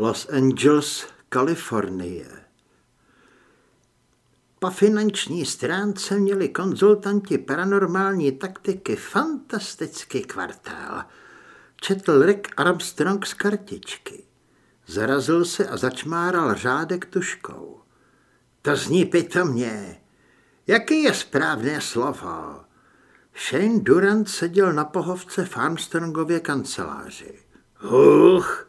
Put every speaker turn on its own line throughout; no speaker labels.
Los Angeles, Kalifornie. Po finanční stránce měli konzultanti paranormální taktiky fantastický kvartál. Četl Rick Armstrong z kartičky. Zarazil se a začmáral řádek tuškou. To zní pitomně. Jaký je správné slovo? Shane Durant seděl na pohovce v Armstrongově kanceláři. Huch!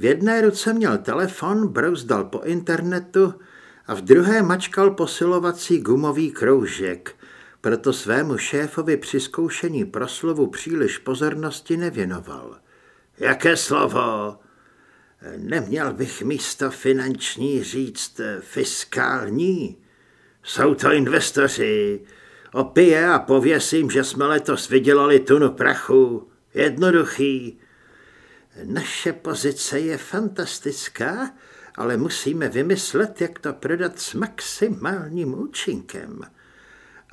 V jedné ruce měl telefon, brouzdal po internetu a v druhé mačkal posilovací gumový kroužek, proto svému šéfovi při zkoušení proslovu příliš pozornosti nevěnoval. Jaké slovo? Neměl bych místo finanční říct fiskální? Jsou to investoři. Opije a pověsím, že jsme letos vydělali tunu prachu. Jednoduchý. Naše pozice je fantastická, ale musíme vymyslet, jak to prodat s maximálním účinkem.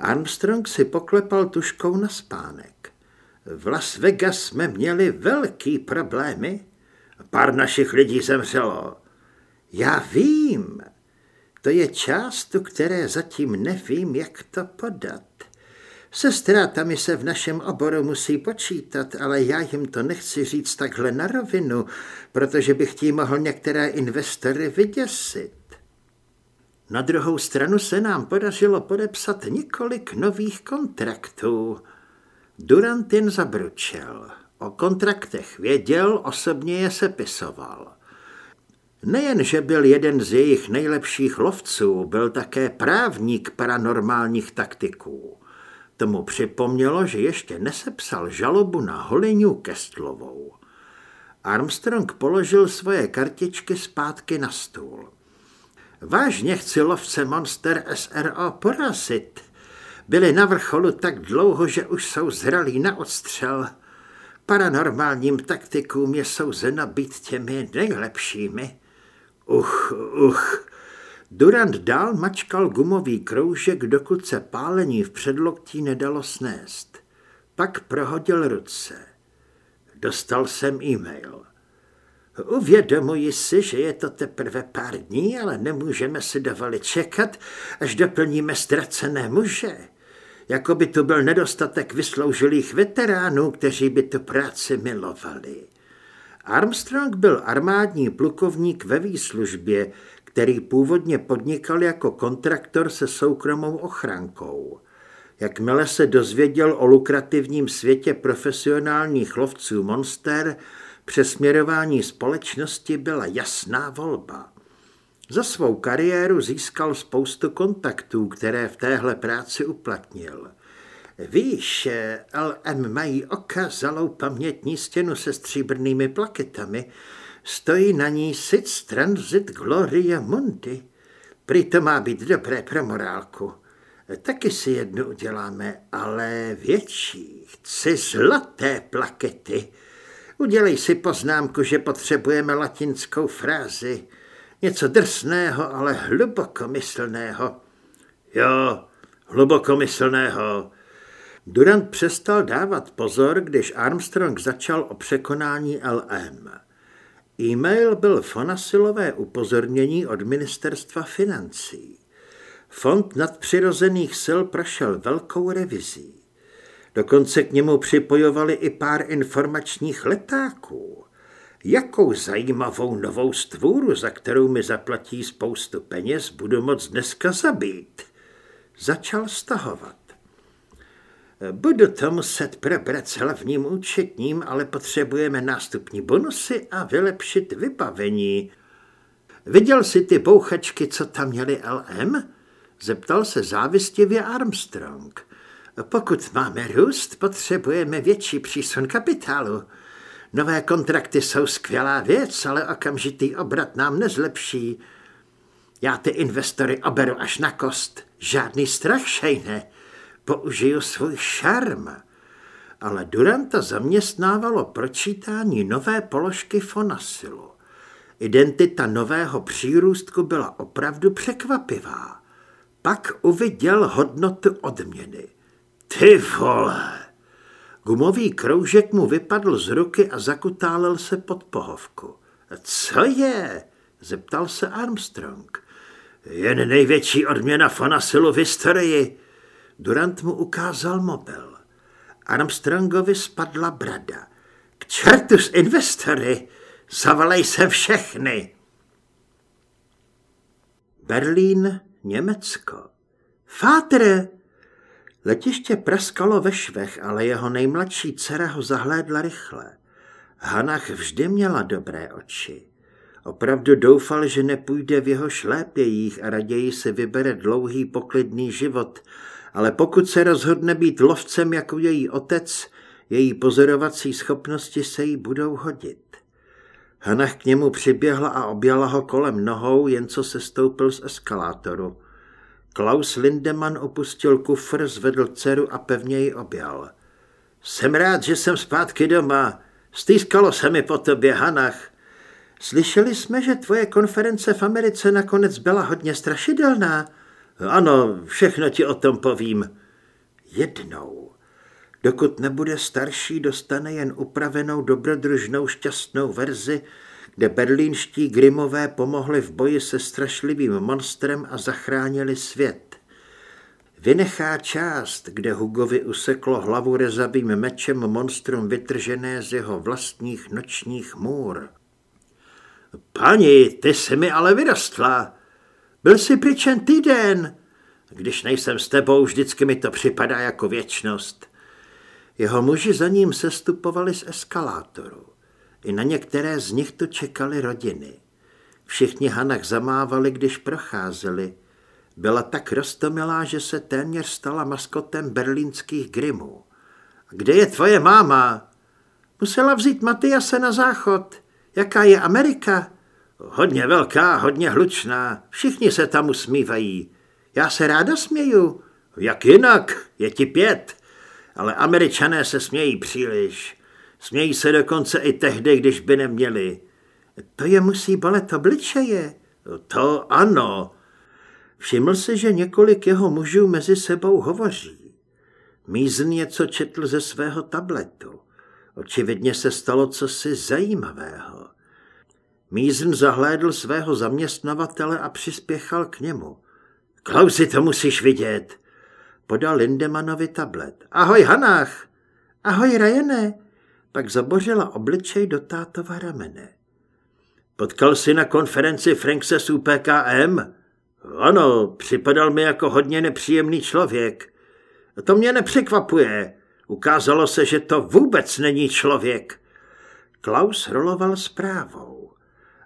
Armstrong si poklepal tuškou na spánek. V Las Vegas jsme měli velký problémy. Pár našich lidí zemřelo. Já vím. To je část, které zatím nevím, jak to podat. Se ztrátami se v našem oboru musí počítat, ale já jim to nechci říct takhle na rovinu, protože bych tím mohl některé investory vyděsit. Na druhou stranu se nám podařilo podepsat několik nových kontraktů. Durantin zabručel. O kontraktech věděl, osobně je sepisoval. Nejen, že byl jeden z jejich nejlepších lovců, byl také právník paranormálních taktiků. Tomu připomnělo, že ještě nesepsal žalobu na Holinu Kestlovou. Armstrong položil svoje kartičky zpátky na stůl. Vážně chci lovce Monster SRO porazit. Byli na vrcholu tak dlouho, že už jsou zralí na odstřel. Paranormálním taktikům je souzeno být těmi nejlepšími. Uch, uch, Durant dál mačkal gumový kroužek, dokud se pálení v předloktí nedalo snést. Pak prohodil ruce. Dostal jsem e-mail. Uvědomuji si, že je to teprve pár dní, ale nemůžeme si dovolit čekat, až doplníme ztracené muže. Jako by tu byl nedostatek vysloužilých veteránů, kteří by tu práci milovali. Armstrong byl armádní plukovník ve výslužbě, který původně podnikal jako kontraktor se soukromou ochrankou. Jakmile se dozvěděl o lukrativním světě profesionálních lovců monster, přesměrování společnosti byla jasná volba. Za svou kariéru získal spoustu kontaktů, které v téhle práci uplatnil. Víš, LM mají okázalou pamětní stěnu se stříbrnými plaketami, Stojí na ní Sic Transit Gloria Mundi. Prý to má být dobré pro morálku. Taky si jednu uděláme, ale větší. Chci zlaté plakety. Udělej si poznámku, že potřebujeme latinskou frázi. Něco drsného, ale hlubokomyslného. Jo, hlubokomyslného. Durant přestal dávat pozor, když Armstrong začal o překonání LM. E-mail byl Fonasilové upozornění od ministerstva financí. Fond nadpřirozených sil prošel velkou revizí. Dokonce k němu připojovali i pár informačních letáků. Jakou zajímavou novou stvůru, za kterou mi zaplatí spoustu peněz, budu moc dneska zabít. Začal stahovat. Budu to muset probrat s hlavním účetním, ale potřebujeme nástupní bonusy a vylepšit vybavení. Viděl jsi ty bouchačky, co tam měli LM? Zeptal se závistivě Armstrong. Pokud máme růst, potřebujeme větší přísun kapitálu. Nové kontrakty jsou skvělá věc, ale okamžitý obrat nám nezlepší. Já ty investory oberu až na kost. Žádný strach, šejne použiju svůj šarm. Ale Duranta zaměstnávalo pročítání nové položky Fonasilu. Identita nového přírůstku byla opravdu překvapivá. Pak uviděl hodnotu odměny. Ty vole! Gumový kroužek mu vypadl z ruky a zakutálel se pod pohovku. Co je? Zeptal se Armstrong. Jen největší odměna Fonasilu v historii. Durant mu ukázal mobil. Armstrongovi spadla brada. K čertu z investory, zavolej se všechny. Berlín, Německo. Fátre! Letiště praskalo ve švech, ale jeho nejmladší dcera ho zahlédla rychle. Hanach vždy měla dobré oči. Opravdu doufal, že nepůjde v jeho šlépějích a raději si vybere dlouhý poklidný život, ale pokud se rozhodne být lovcem jako její otec, její pozorovací schopnosti se jí budou hodit. Hanach k němu přiběhla a objala ho kolem nohou, jen co se stoupil z eskalátoru. Klaus Lindemann opustil kufr, zvedl dceru a pevně ji objal. Jsem rád, že jsem zpátky doma. Stýskalo se mi po tobě, Hanach. Slyšeli jsme, že tvoje konference v Americe nakonec byla hodně strašidelná. Ano, všechno ti o tom povím. Jednou. Dokud nebude starší, dostane jen upravenou dobrodružnou šťastnou verzi, kde berlínští grimové pomohli v boji se strašlivým monstrem a zachránili svět. Vynechá část, kde Hugovi useklo hlavu rezavým mečem monstrum vytržené z jeho vlastních nočních můr. Pani, ty jsi mi ale vyrostla. Byl jsi pryčen týden. Když nejsem s tebou, vždycky mi to připadá jako věčnost. Jeho muži za ním sestupovali z eskalátoru. I na některé z nich to čekali rodiny. Všichni Hanach zamávali, když procházeli. Byla tak rostomilá, že se téměř stala maskotem berlínských grimů. Kde je tvoje máma? Musela vzít Matyase na záchod. Jaká je Amerika? Hodně velká, hodně hlučná. Všichni se tam usmívají. Já se ráda směju. Jak jinak? Je ti pět. Ale američané se smějí příliš. Smějí se dokonce i tehdy, když by neměli. To je musí bolet obličeje. To ano. Všiml se, že několik jeho mužů mezi sebou hovoří. Mízn něco četl ze svého tabletu. Očividně se stalo cosi zajímavého. Mízn zahlédl svého zaměstnavatele a přispěchal k němu. Klausi, to musíš vidět. Podal Lindemanovi tablet. Ahoj, Hanách. Ahoj, Rajene. Pak zabořila obličej do tátova ramene. Potkal jsi na konferenci Frankse z UPKM? Ano, připadal mi jako hodně nepříjemný člověk. To mě nepřekvapuje. Ukázalo se, že to vůbec není člověk. Klaus roloval zprávou.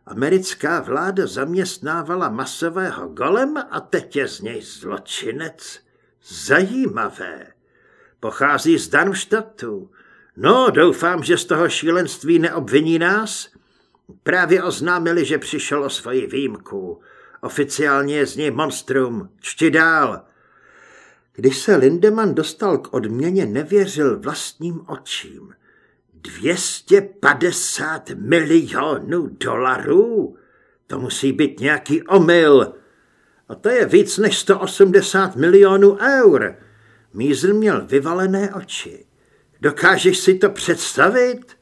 Americká vláda zaměstnávala masového golema a teď je z něj zločinec. Zajímavé. Pochází z Darmstadtu. No, doufám, že z toho šílenství neobviní nás. Právě oznámili, že přišel o svoji výjimku. Oficiálně je z něj monstrum. Čti dál. Když se Lindemann dostal k odměně, nevěřil vlastním očím. 250 milionů dolarů? To musí být nějaký omyl. A to je víc než 180 milionů eur. Mízl měl vyvalené oči. Dokážeš si to představit?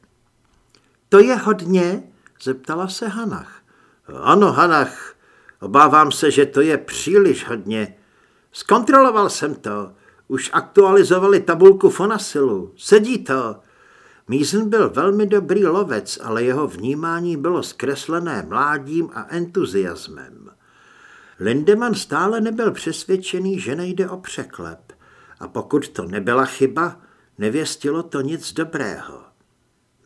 To je hodně, zeptala se Hanach. Ano, Hanach, obávám se, že to je příliš hodně. Zkontroloval jsem to. Už aktualizovali tabulku Fonasilu. Sedí to. Mízen byl velmi dobrý lovec, ale jeho vnímání bylo zkreslené mládím a entuziasmem. Lindemann stále nebyl přesvědčený, že nejde o překlep. A pokud to nebyla chyba, nevěstilo to nic dobrého.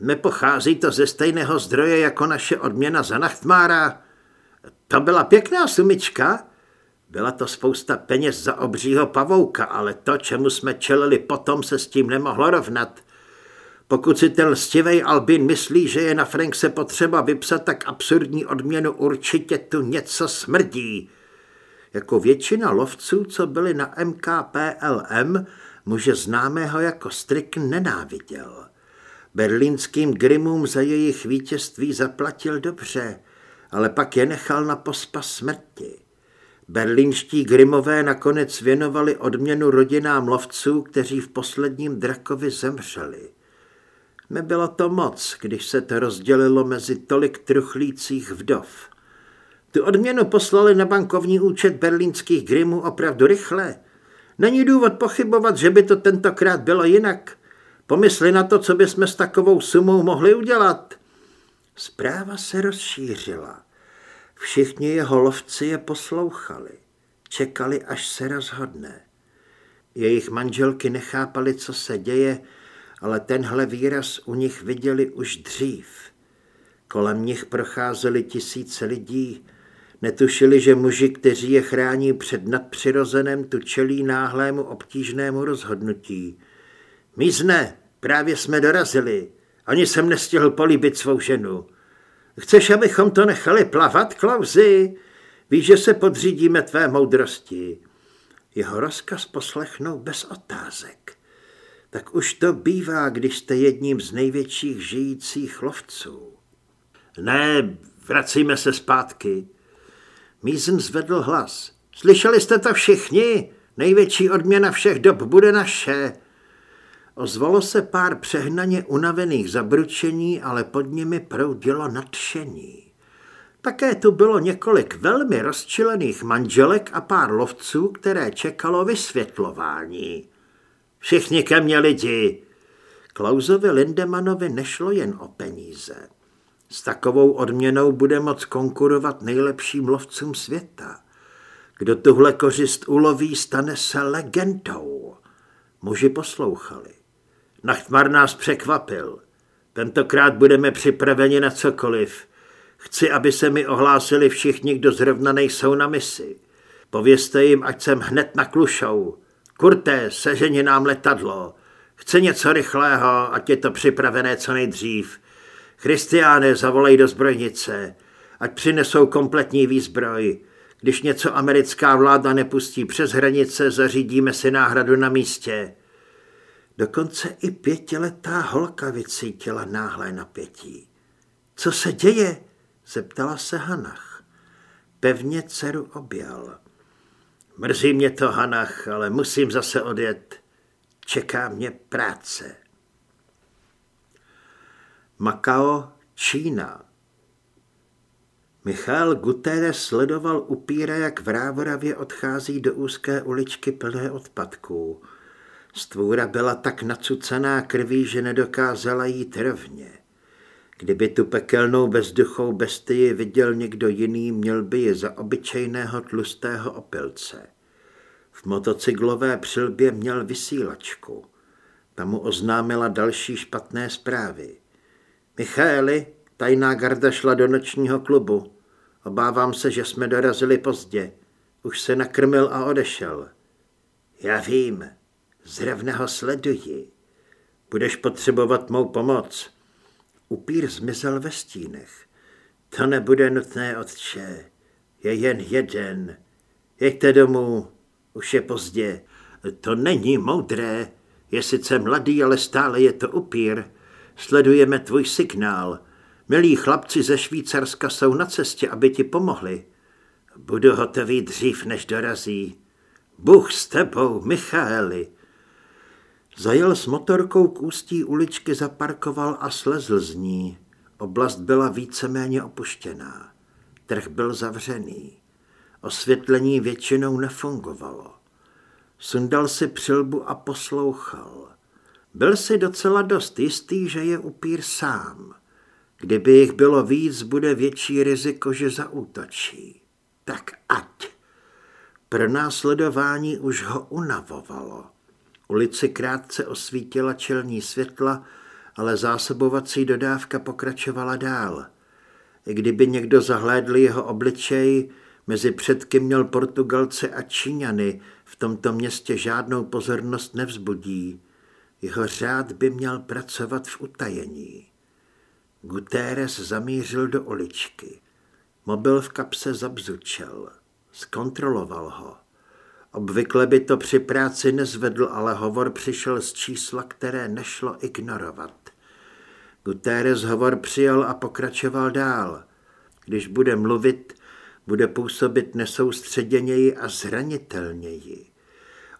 Nepochází to ze stejného zdroje jako naše odměna za Nachtmára. To byla pěkná sumička. Byla to spousta peněz za obřího pavouka, ale to, čemu jsme čelili potom, se s tím nemohlo rovnat. Pokud si ten lstivej Albin myslí, že je na Frankse potřeba vypsat tak absurdní odměnu, určitě tu něco smrdí. Jako většina lovců, co byli na MKPLM, muže známého jako Strick nenáviděl. Berlínským grimům za jejich vítězství zaplatil dobře, ale pak je nechal na pospas smrti. Berlínští grimové nakonec věnovali odměnu rodinám lovců, kteří v posledním drakovi zemřeli. Nebylo to moc, když se to rozdělilo mezi tolik truchlících vdov. Tu odměnu poslali na bankovní účet berlínských grimů opravdu rychle. Není důvod pochybovat, že by to tentokrát bylo jinak. Pomysli na to, co bychom s takovou sumou mohli udělat. Zpráva se rozšířila. Všichni jeho lovci je poslouchali. Čekali, až se rozhodne. Jejich manželky nechápali, co se děje, ale tenhle výraz u nich viděli už dřív. Kolem nich procházeli tisíce lidí, netušili, že muži, kteří je chrání před nadpřirozeném, tu čelí náhlému obtížnému rozhodnutí. Mízne, právě jsme dorazili. Ani jsem nestihl políbit svou ženu. Chceš, abychom to nechali plavat, Klauzi? Víš, že se podřídíme tvé moudrosti. Jeho rozkaz poslechnou bez otázek. Tak už to bývá, když jste jedním z největších žijících lovců. Ne, vracíme se zpátky. Mízen zvedl hlas. Slyšeli jste to všichni? Největší odměna všech dob bude naše. Ozvalo se pár přehnaně unavených zabručení, ale pod nimi proudilo nadšení. Také tu bylo několik velmi rozčilených manželek a pár lovců, které čekalo vysvětlování. Všichni ke mně lidi. Klausovi Lindemanovi nešlo jen o peníze. S takovou odměnou bude moc konkurovat nejlepším lovcům světa. Kdo tuhle kořist uloví, stane se legendou. Muži poslouchali. Nachtmar nás překvapil. Tentokrát budeme připraveni na cokoliv. Chci, aby se mi ohlásili všichni, kdo zrovna nejsou na misi. Povězte jim, ať jsem hned na klušou. Kurte, seženi nám letadlo. Chce něco rychlého, ať je to připravené co nejdřív. Christiáne, zavolej do zbrojnice. Ať přinesou kompletní výzbroj. Když něco americká vláda nepustí přes hranice, zařídíme si náhradu na místě. Dokonce i pětiletá holka vycítila náhlé napětí. Co se děje? zeptala se Hanach. Pevně dceru objal. Mrzí mě to, Hanach, ale musím zase odjet. Čeká mě práce. Makao, Čína. Michal Guterres sledoval upíra, jak v Rávoravě odchází do úzké uličky plné odpadků. Stvůra byla tak nacucená krví, že nedokázala jít rovně. Kdyby tu pekelnou bezduchou bestii viděl někdo jiný, měl by ji za obyčejného tlustého opilce. V motocyklové přilbě měl vysílačku. Ta mu oznámila další špatné zprávy. Michaeli, tajná garda šla do nočního klubu. Obávám se, že jsme dorazili pozdě. Už se nakrmil a odešel. Já vím, zrovna ho sleduji. Budeš potřebovat mou pomoc. Upír zmizel ve stínech. To nebude nutné, otče. Je jen jeden. Jeďte domů, už je pozdě. To není moudré. Je sice mladý, ale stále je to upír. Sledujeme tvůj signál. Milí chlapci ze Švýcarska jsou na cestě, aby ti pomohli. Budu hotový dřív, než dorazí. Bůh s tebou, Michaeli. Zajel s motorkou k ústí uličky, zaparkoval a slezl z ní. Oblast byla víceméně opuštěná. Trh byl zavřený. Osvětlení většinou nefungovalo. Sundal si přilbu a poslouchal. Byl si docela dost jistý, že je upír sám. Kdyby jich bylo víc, bude větší riziko, že zaútočí. Tak ať. Pro následování už ho unavovalo. Ulici krátce osvítila čelní světla, ale zásobovací dodávka pokračovala dál. I kdyby někdo zahlédl jeho obličej, mezi předky měl Portugalce a Číňany, v tomto městě žádnou pozornost nevzbudí. Jeho řád by měl pracovat v utajení. Guterres zamířil do uličky. Mobil v kapse zabzučel. Zkontroloval ho. Obvykle by to při práci nezvedl, ale hovor přišel z čísla, které nešlo ignorovat. Guterres hovor přijal a pokračoval dál. Když bude mluvit, bude působit nesoustředěněji a zranitelněji.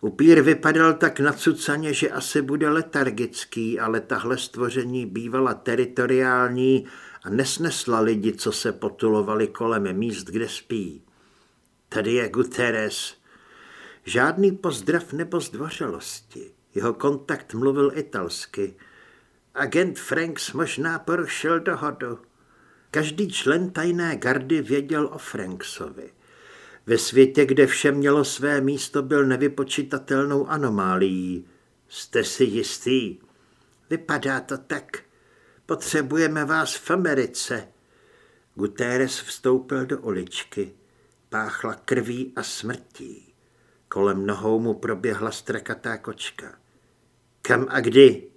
Upír vypadal tak nacucaně, že asi bude letargický, ale tahle stvoření bývala teritoriální a nesnesla lidi, co se potulovali kolem míst, kde spí. Tady je Guterres. Žádný pozdrav nebo zdvořilosti. Jeho kontakt mluvil italsky. Agent Franks možná porušil dohodu. Každý člen tajné gardy věděl o Franksovi. Ve světě, kde vše mělo své místo, byl nevypočitatelnou anomálií. Jste si jistý? Vypadá to tak. Potřebujeme vás v Americe. Guterres vstoupil do uličky. Páchla krví a smrtí. Kolem nohou mu proběhla strakatá kočka. Kam a kdy?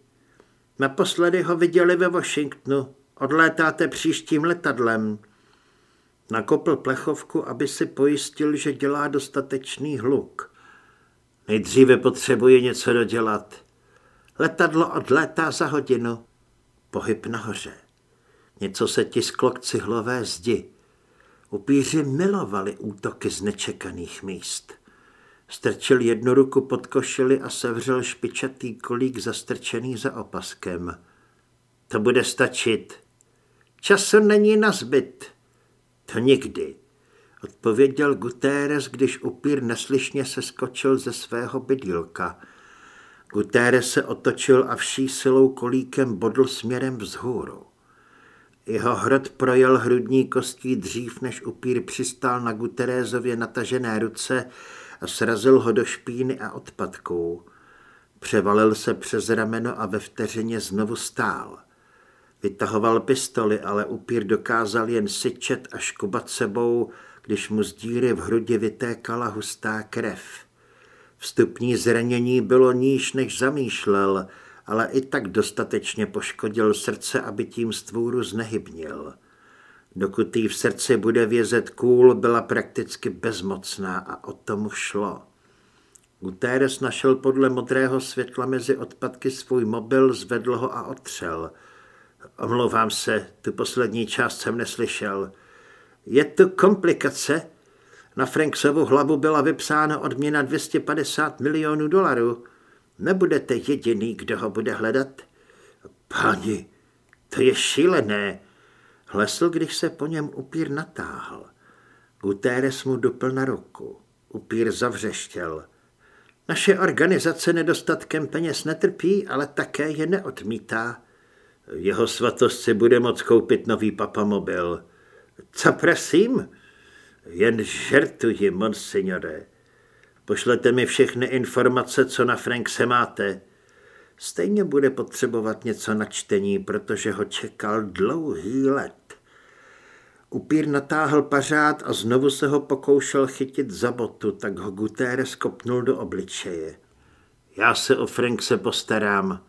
Naposledy ho viděli ve Washingtonu. Odlétáte příštím letadlem. Nakopl plechovku, aby si pojistil, že dělá dostatečný hluk. Nejdříve potřebuje něco dodělat. Letadlo odlétá za hodinu. Pohyb nahoře. Něco se tisklo k cihlové zdi. Upíři milovali útoky z nečekaných míst. Strčil jednu ruku pod košili a sevřel špičatý kolík zastrčený za opaskem. To bude stačit. Času není na zbyt. To nikdy, odpověděl Guterres, když upír neslyšně se skočil ze svého bydlílka. Guterres se otočil a vší silou kolíkem bodl směrem vzhůru. Jeho hrot projel hrudní kostí dřív, než upír přistál na Guterezově natažené ruce a srazil ho do špíny a odpadků. Převalil se přes rameno a ve vteřině znovu stál. Vytahoval pistoli, ale upír dokázal jen syčet a škubat sebou, když mu z díry v hrudi vytékala hustá krev. Vstupní zranění bylo níž, než zamýšlel, ale i tak dostatečně poškodil srdce, aby tím stvůru znehybnil. Dokud jí v srdci bude vězet kůl, byla prakticky bezmocná a o tomu šlo. Guterres našel podle modrého světla mezi odpadky svůj mobil, zvedl ho a otřel – Omlouvám se, tu poslední část jsem neslyšel. Je to komplikace? Na Franksovu hlavu byla vypsána odměna 250 milionů dolarů. Nebudete jediný, kdo ho bude hledat? Páni, to je šílené. Hlesl, když se po něm upír natáhl. Guterres mu dupl na ruku. Upír zavřeštěl. Naše organizace nedostatkem peněz netrpí, ale také je neodmítá. Jeho svatost si bude moct koupit nový papamobil. Co prosím? Jen žertuji, monsignore. Pošlete mi všechny informace, co na se máte. Stejně bude potřebovat něco na čtení, protože ho čekal dlouhý let. Upír natáhl pařád a znovu se ho pokoušel chytit za botu, tak ho Guterres kopnul do obličeje. Já se o se postarám.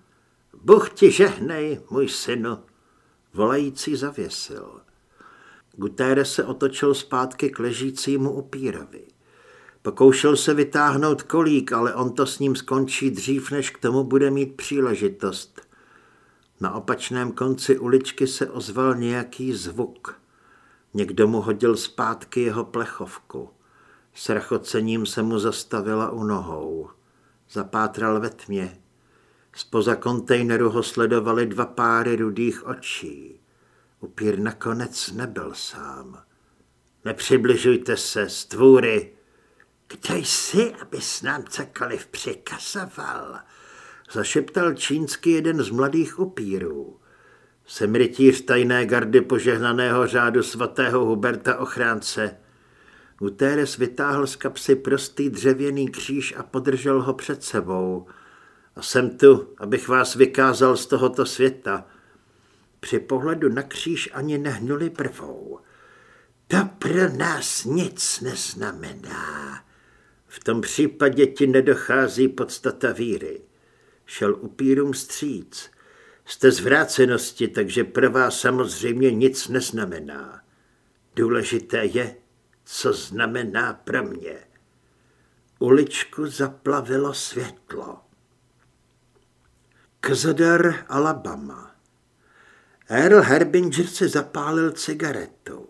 Bůh ti žehnej, můj synu, volající zavěsil. Guterres se otočil zpátky k ležícímu upírovi. Pokoušel se vytáhnout kolík, ale on to s ním skončí dřív, než k tomu bude mít příležitost. Na opačném konci uličky se ozval nějaký zvuk. Někdo mu hodil zpátky jeho plechovku. S rachocením se mu zastavila u nohou. Zapátral ve tmě. Spoza kontejneru ho sledovali dva páry rudých očí. Upír nakonec nebyl sám. Nepřibližujte se, stvůry. Kde jsi, abys nám cokoliv přikazoval? Zašeptal čínsky jeden z mladých upírů. Jsem rytíř tajné gardy požehnaného řádu svatého Huberta Ochránce. Guterres vytáhl z kapsy prostý dřevěný kříž a podržel ho před sebou – a jsem tu, abych vás vykázal z tohoto světa. Při pohledu na kříž ani nehnuli prvou. To pro nás nic neznamená. V tom případě ti nedochází podstata víry. Šel upírům stříc. Jste z vrácenosti, takže pro vás samozřejmě nic neznamená. Důležité je, co znamená pro mě. Uličku zaplavilo světlo. Kazadar, Alabama. Earl Herbinger si zapálil cigaretu.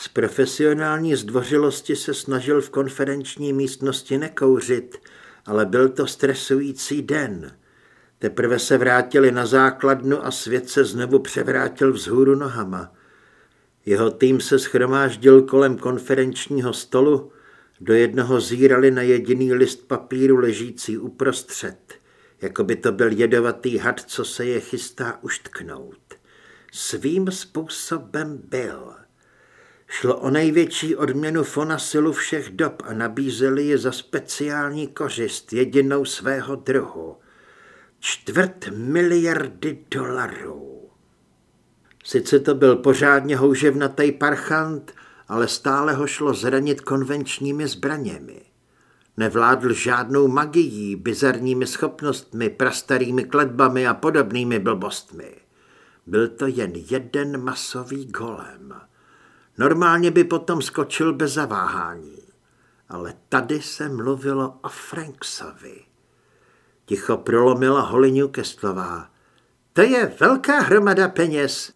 Z profesionální zdvořilosti se snažil v konferenční místnosti nekouřit, ale byl to stresující den. Teprve se vrátili na základnu a svět se znovu převrátil vzhůru nohama. Jeho tým se schromáždil kolem konferenčního stolu, do jednoho zírali na jediný list papíru ležící uprostřed, jako by to byl jedovatý had, co se je chystá uštknout. Svým způsobem byl. Šlo o největší odměnu Fonasilu všech dob a nabízeli ji za speciální kořist, jedinou svého druhu. Čtvrt miliardy dolarů. Sice to byl pořádně houževnatý parchant, ale stále ho šlo zranit konvenčními zbraněmi. Nevládl žádnou magií, bizarními schopnostmi, prastarými kletbami a podobnými blbostmi. Byl to jen jeden masový golem. Normálně by potom skočil bez zaváhání. Ale tady se mluvilo o Franksovi. Ticho prolomila Holly Newcastlová. To je velká hromada peněz.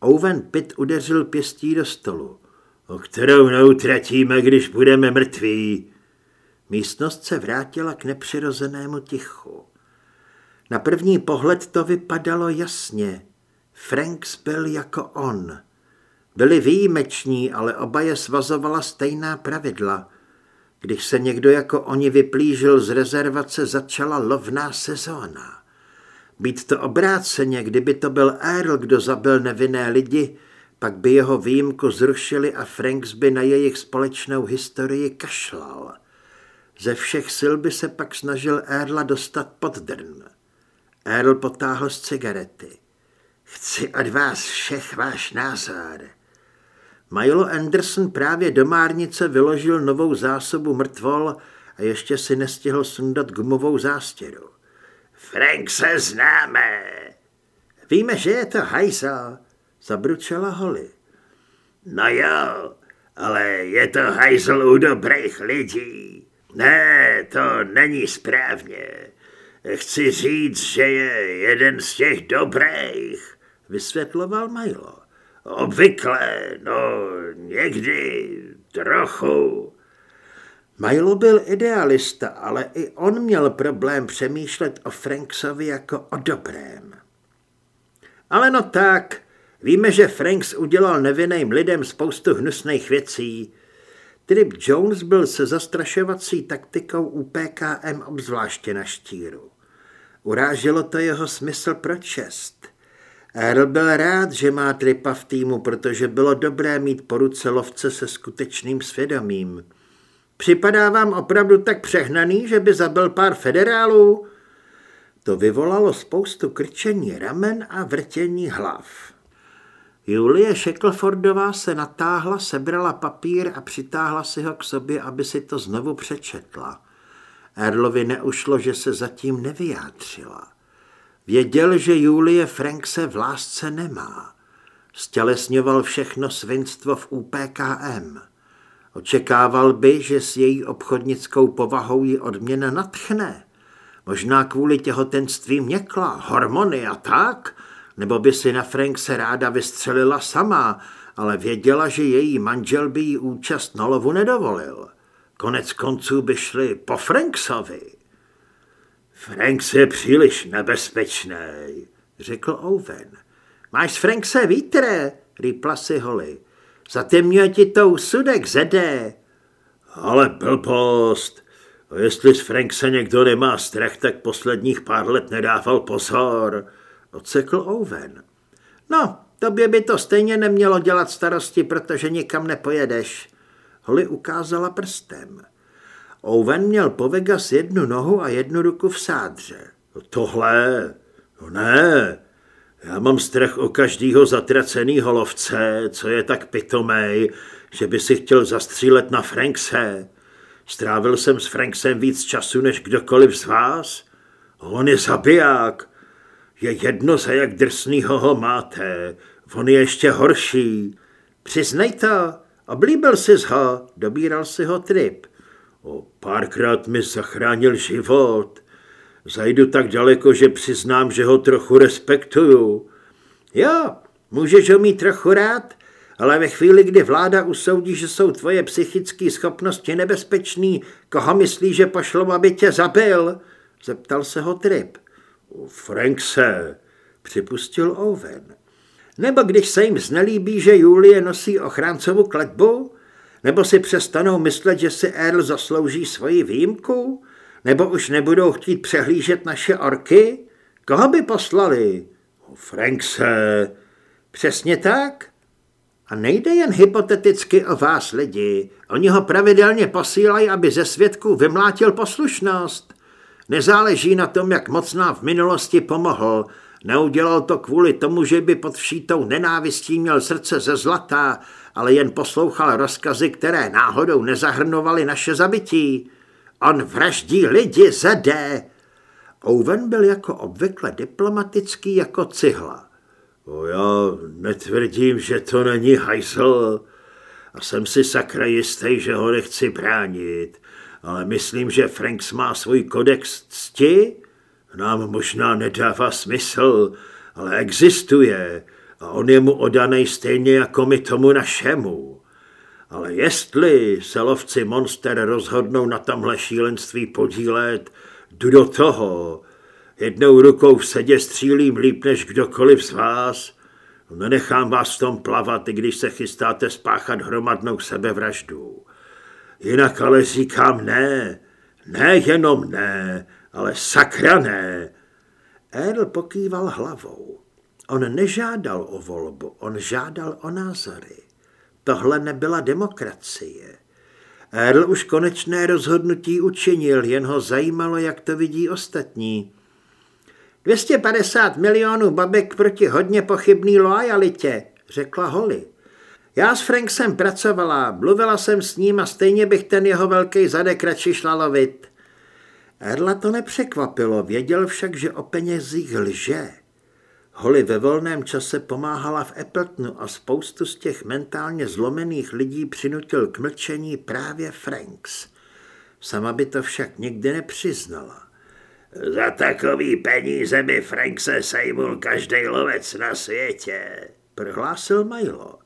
Owen Pitt udeřil pěstí do stolu. O kterou neutratíme, když budeme mrtví? Místnost se vrátila k nepřirozenému tichu. Na první pohled to vypadalo jasně. Franks byl jako on. Byli výjimeční, ale oba je svazovala stejná pravidla. Když se někdo jako oni vyplížil z rezervace, začala lovná sezóna. Být to obráceně, kdyby to byl Earl, kdo zabil nevinné lidi, pak by jeho výjimku zrušili a Franks by na jejich společnou historii kašlal. Ze všech sil by se pak snažil Erla dostat pod drn. Erl potáhl z cigarety. Chci od vás všech váš názor. Milo Anderson právě do márnice vyložil novou zásobu mrtvol a ještě si nestihl sundat gumovou zástěru. Frank se známe. Víme, že je to hajzel, zabručela Holly. No jo, ale je to hajzl u dobrých lidí. Ne, to není správně. Chci říct, že je jeden z těch dobrých, vysvětloval Milo. Obvykle, no někdy, trochu. Milo byl idealista, ale i on měl problém přemýšlet o Franksovi jako o dobrém. Ale no tak, víme, že Franks udělal nevinným lidem spoustu hnusných věcí. Trip Jones byl se zastrašovací taktikou u PKM obzvláště na štíru. Uráželo to jeho smysl pro čest. Earl byl rád, že má Tripa v týmu, protože bylo dobré mít po ruce lovce se skutečným svědomím. Připadá vám opravdu tak přehnaný, že by zabil pár federálů? To vyvolalo spoustu krčení ramen a vrtění hlav. Julie Shacklefordová se natáhla, sebrala papír a přitáhla si ho k sobě, aby si to znovu přečetla. Erlovi neušlo, že se zatím nevyjádřila. Věděl, že Julie Frank se v lásce nemá. Stělesňoval všechno svinstvo v UPKM. Očekával by, že s její obchodnickou povahou ji odměna natchne. Možná kvůli těhotenství měkla, hormony a tak, nebo by si na Frank se ráda vystřelila sama, ale věděla, že její manžel by jí účast na lovu nedovolil. Konec konců by šli po Franksovi. Franks je příliš nebezpečný, řekl Owen. Máš z Frankse vítre, rýpla si Holly. Zatemňuje ti to úsudek, zede. Ale blbost. A jestli z Frankse někdo nemá strach, tak posledních pár let nedával pozor, odsekl Owen. No, tobě by to stejně nemělo dělat starosti, protože nikam nepojedeš. Holly ukázala prstem. Owen měl po Vegas jednu nohu a jednu ruku v sádře. No tohle? No ne. Já mám strach o každýho zatraceného lovce, co je tak pitomej, že by si chtěl zastřílet na Frankse. Strávil jsem s Franksem víc času než kdokoliv z vás. On je zabiják. Je jedno, za jak drsnýho ho máte. On je ještě horší. Přiznej to, oblíbil jsi ho, dobíral si ho trip. O, párkrát mi zachránil život. Zajdu tak daleko, že přiznám, že ho trochu respektuju. Jo, můžeš ho mít trochu rád, ale ve chvíli, kdy vláda usoudí, že jsou tvoje psychické schopnosti nebezpečný, koho myslí, že pošlo, aby tě zabil? Zeptal se ho Trip.
Frank se,
připustil Owen. Nebo když se jim znelíbí, že Julie nosí ochráncovou kletbu? Nebo si přestanou myslet, že si Earl zaslouží svoji výjimku? Nebo už nebudou chtít přehlížet naše orky? Koho by poslali?
Frank se...
Přesně tak. A nejde jen hypoteticky o vás lidi. Oni ho pravidelně posílají, aby ze svědků vymlátil poslušnost. Nezáleží na tom, jak moc nám v minulosti pomohl. Neudělal to kvůli tomu, že by pod všítou nenávistí měl srdce ze zlata, ale jen poslouchal rozkazy, které náhodou nezahrnovaly naše zabití. On vraždí lidi zede. Owen byl jako obvykle diplomatický jako cihla.
O já netvrdím, že to není hajsl a jsem si sakra jistý, že ho nechci bránit, ale myslím, že Franks má svůj kodex cti. Nám možná nedává smysl, ale existuje a on je mu odaný stejně jako my tomu našemu. Ale jestli se lovci monster rozhodnou na tomhle šílenství podílet, jdu do toho. Jednou rukou v sedě střílím líp než kdokoliv z vás. Nenechám vás v tom plavat, i když se chystáte spáchat hromadnou sebevraždu. Jinak ale říkám ne, ne jenom ne, ale sakra ne.
Earl pokýval hlavou. On nežádal o volbu, on žádal o názory. Tohle nebyla demokracie. Earl už konečné rozhodnutí učinil, jen ho zajímalo, jak to vidí ostatní. 250 milionů babek proti hodně pochybný loajalitě, řekla Holly. Já s Franksem pracovala, mluvila jsem s ním a stejně bych ten jeho velký zadek radši šla lovit. Erla to nepřekvapilo, věděl však, že o penězích lže. Holly ve volném čase pomáhala v Appletonu a spoustu z těch mentálně zlomených lidí přinutil k mlčení právě Franks. Sama by to však nikdy nepřiznala.
Za takový peníze by Frank se sejmul každý lovec na světě, prohlásil Milo.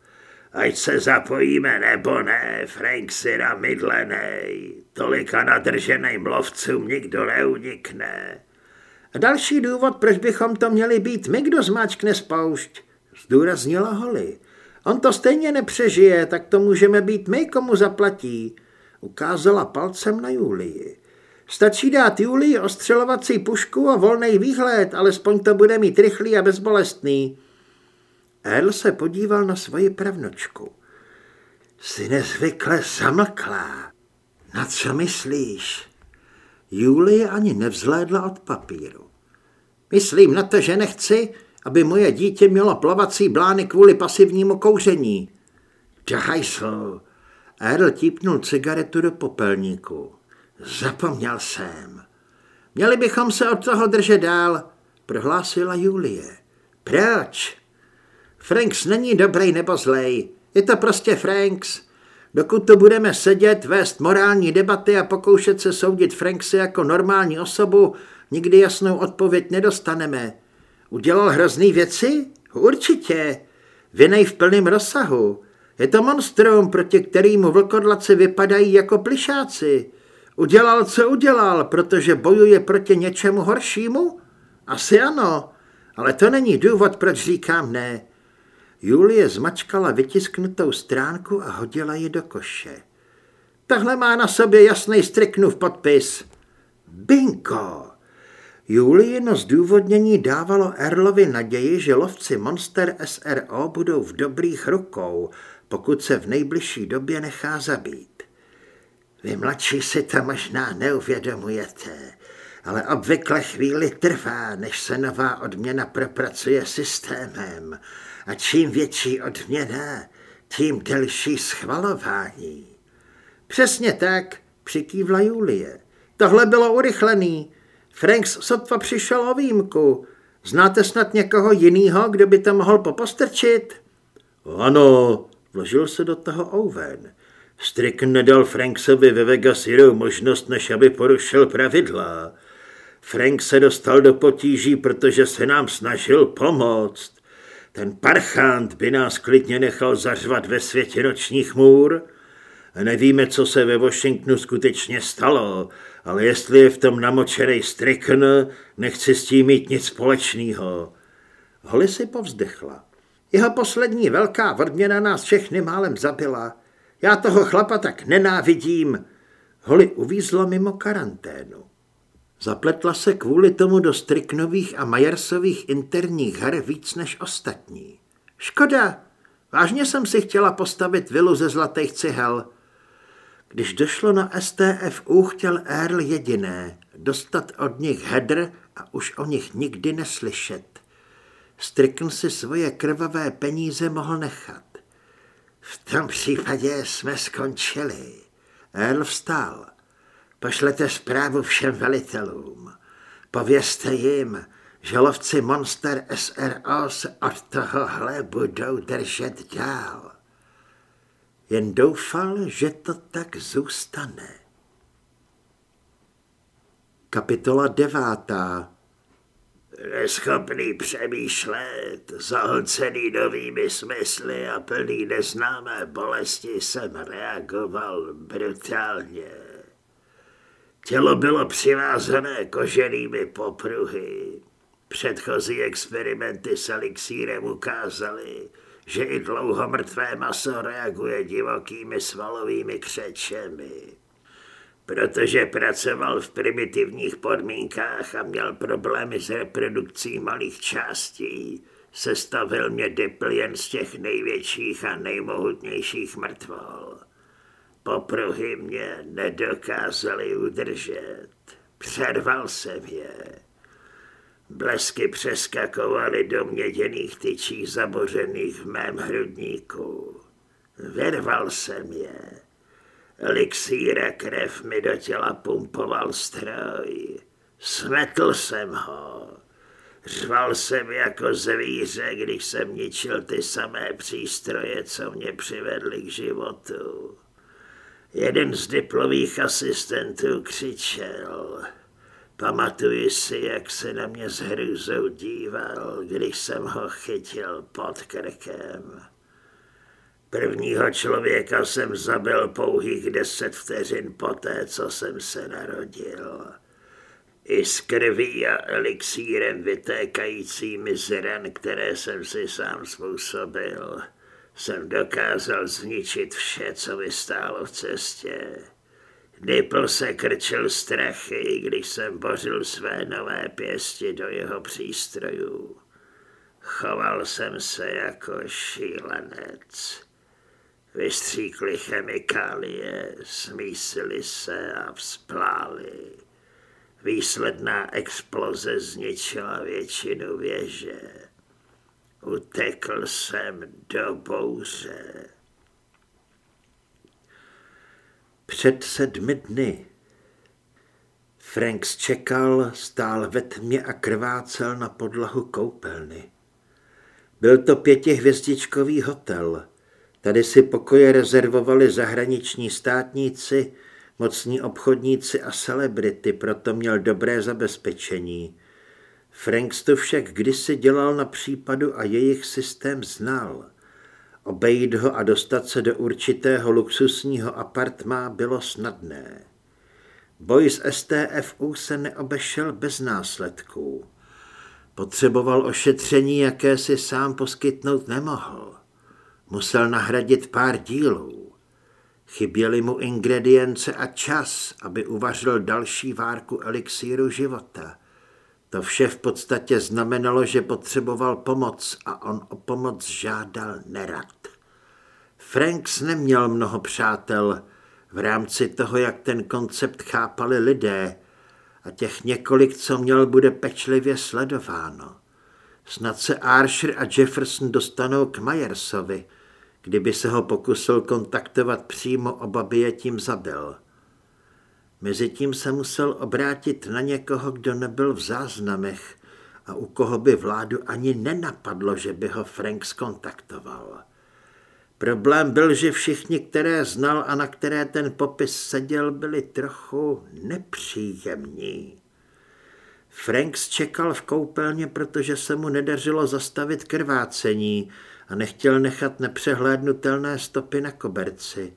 Ať se zapojíme nebo ne, Frank si namydlenej. Tolika nadrženým lovcům nikdo neunikne.
Další důvod, proč bychom to měli být my, kdo zmáčkne spoušť, zdůraznila Holly. On to stejně nepřežije, tak to můžeme být my, komu zaplatí. Ukázala palcem na Julii. Stačí dát Julii ostřelovací pušku a volný výhled, alespoň to bude mít rychlý a bezbolestný. Earl se podíval na svoji pravnočku. Jsi nezvykle zamlklá. Na co myslíš? Julie ani nevzlédla od papíru. Myslím na to, že nechci, aby moje dítě mělo plavací blány kvůli pasivnímu kouření. Dahajsl. Earl típnul cigaretu do popelníku. Zapomněl jsem. Měli bychom se od toho držet dál, prohlásila Julie. Proč? Franks není dobrý nebo zlej. Je to prostě Franks. Dokud to budeme sedět, vést morální debaty a pokoušet se soudit Franksy jako normální osobu, nikdy jasnou odpověď nedostaneme. Udělal hrozný věci? Určitě. Vinej v plném rozsahu. Je to monstrum, proti kterému vlkodlaci vypadají jako plišáci. Udělal, co udělal, protože bojuje proti něčemu horšímu? Asi ano, ale to není důvod, proč říkám ne. Julie zmačkala vytisknutou stránku a hodila ji do koše. Tahle má na sobě jasný striknův podpis. Bingo! Juliino zdůvodnění dávalo Erlovi naději, že lovci Monster SRO budou v dobrých rukou, pokud se v nejbližší době nechá zabít. Vy mladší si to možná neuvědomujete, ale obvykle chvíli trvá, než se nová odměna propracuje systémem a čím větší odměna, tím delší schvalování. Přesně tak, přikývla Julie. Tohle bylo urychlený. Franks sotva přišel o výjimku. Znáte snad někoho jiného, kdo by to mohl popostrčit?
Ano, vložil se do toho Owen. Strickn nedal Franksovi ve Vegas jinou možnost, než aby porušil pravidla. Frank se dostal do potíží, protože se nám snažil pomoct. Ten parchant by nás klidně nechal zařvat ve světě nočních můr. Nevíme, co se ve Washingtonu skutečně stalo, ale jestli je v tom namočený Strickn, nechci s tím mít nic společného. Holly si povzdechla. Jeho poslední velká odměna nás všechny málem zabila. Já toho chlapa tak nenávidím. Holly uvízla mimo karanténu. Zapletla se kvůli tomu do Striknových a Majersových interních her víc než ostatní. Škoda, vážně jsem si chtěla postavit vilu ze zlatých cihel. Když došlo na STFU, chtěl Earl jediné, dostat od nich hedr a už o nich nikdy neslyšet. Strikn si svoje krvavé peníze mohl nechat. V tom případě jsme skončili. Earl vstál. Pošlete zprávu všem velitelům. Povězte jim, že lovci Monster SRO se od tohohle budou držet dál. Jen doufal, že to tak zůstane. Kapitola devátá Neschopný přemýšlet, zahlcený novými smysly a plný neznámé bolesti jsem reagoval brutálně. Tělo bylo přivázané koženými popruhy. Předchozí experimenty s elixírem ukázaly, že i dlouho mrtvé maso reaguje divokými svalovými křečemi. Protože pracoval v primitivních podmínkách a měl problémy s reprodukcí malých částí, sestavil mě dipl jen z těch největších a nejmohutnějších mrtvol. Popruhy mě nedokázaly udržet. Přerval jsem je. Blesky přeskakovaly do měděných tyčí zabořených v mém hrudníku. Vyrval jsem je. Elixíra krev mi do těla pumpoval stroj. Smetl jsem ho. Řval jsem jako zvíře, když jsem ničil ty samé přístroje, co mě přivedly k životu. Jeden z diplových asistentů křičel. Pamatuji si, jak se na mě s hrůzou díval, když jsem ho chytil pod krkem. Prvního člověka jsem zabil pouhých deset vteřin poté, co jsem se narodil. I s krví a elixírem vytékajícími z ran, které jsem si sám způsobil, jsem dokázal zničit vše, co mi stálo v cestě. Nipl se krčil strachy, když jsem bořil své nové pěsti do jeho přístrojů. Choval jsem se jako šílenec. Vystříkli chemikálie, smísili se a vzpláli. Výsledná exploze zničila většinu věže. Utekl jsem do bouře. Před sedmi dny Franks čekal, stál ve tmě a krvácel na podlahu koupelny. Byl to pětihvězdičkový hotel. Tady si pokoje rezervovali zahraniční státníci, mocní obchodníci a celebrity, proto měl dobré zabezpečení. Franks to však kdysi dělal na případu a jejich systém znal. Obejít ho a dostat se do určitého luxusního apartmá bylo snadné. Boj s STFU se neobešel bez následků. Potřeboval ošetření, jaké si sám poskytnout nemohl. Musel nahradit pár dílů. Chyběly mu ingredience a čas, aby uvařil další várku elixíru života. To vše v podstatě znamenalo, že potřeboval pomoc a on o pomoc žádal nerad. Franks neměl mnoho přátel v rámci toho, jak ten koncept chápali lidé a těch několik, co měl, bude pečlivě sledováno. Snad se Archer a Jefferson dostanou k Myersovi. Kdyby se ho pokusil kontaktovat přímo, oba by je tím zabil. Mezitím se musel obrátit na někoho, kdo nebyl v záznamech a u koho by vládu ani nenapadlo, že by ho Frank skontaktoval. Problém byl, že všichni, které znal a na které ten popis seděl, byli trochu nepříjemní.
Franks čekal v koupelně, protože se mu nedařilo zastavit krvácení a nechtěl nechat nepřehlédnutelné stopy na koberci.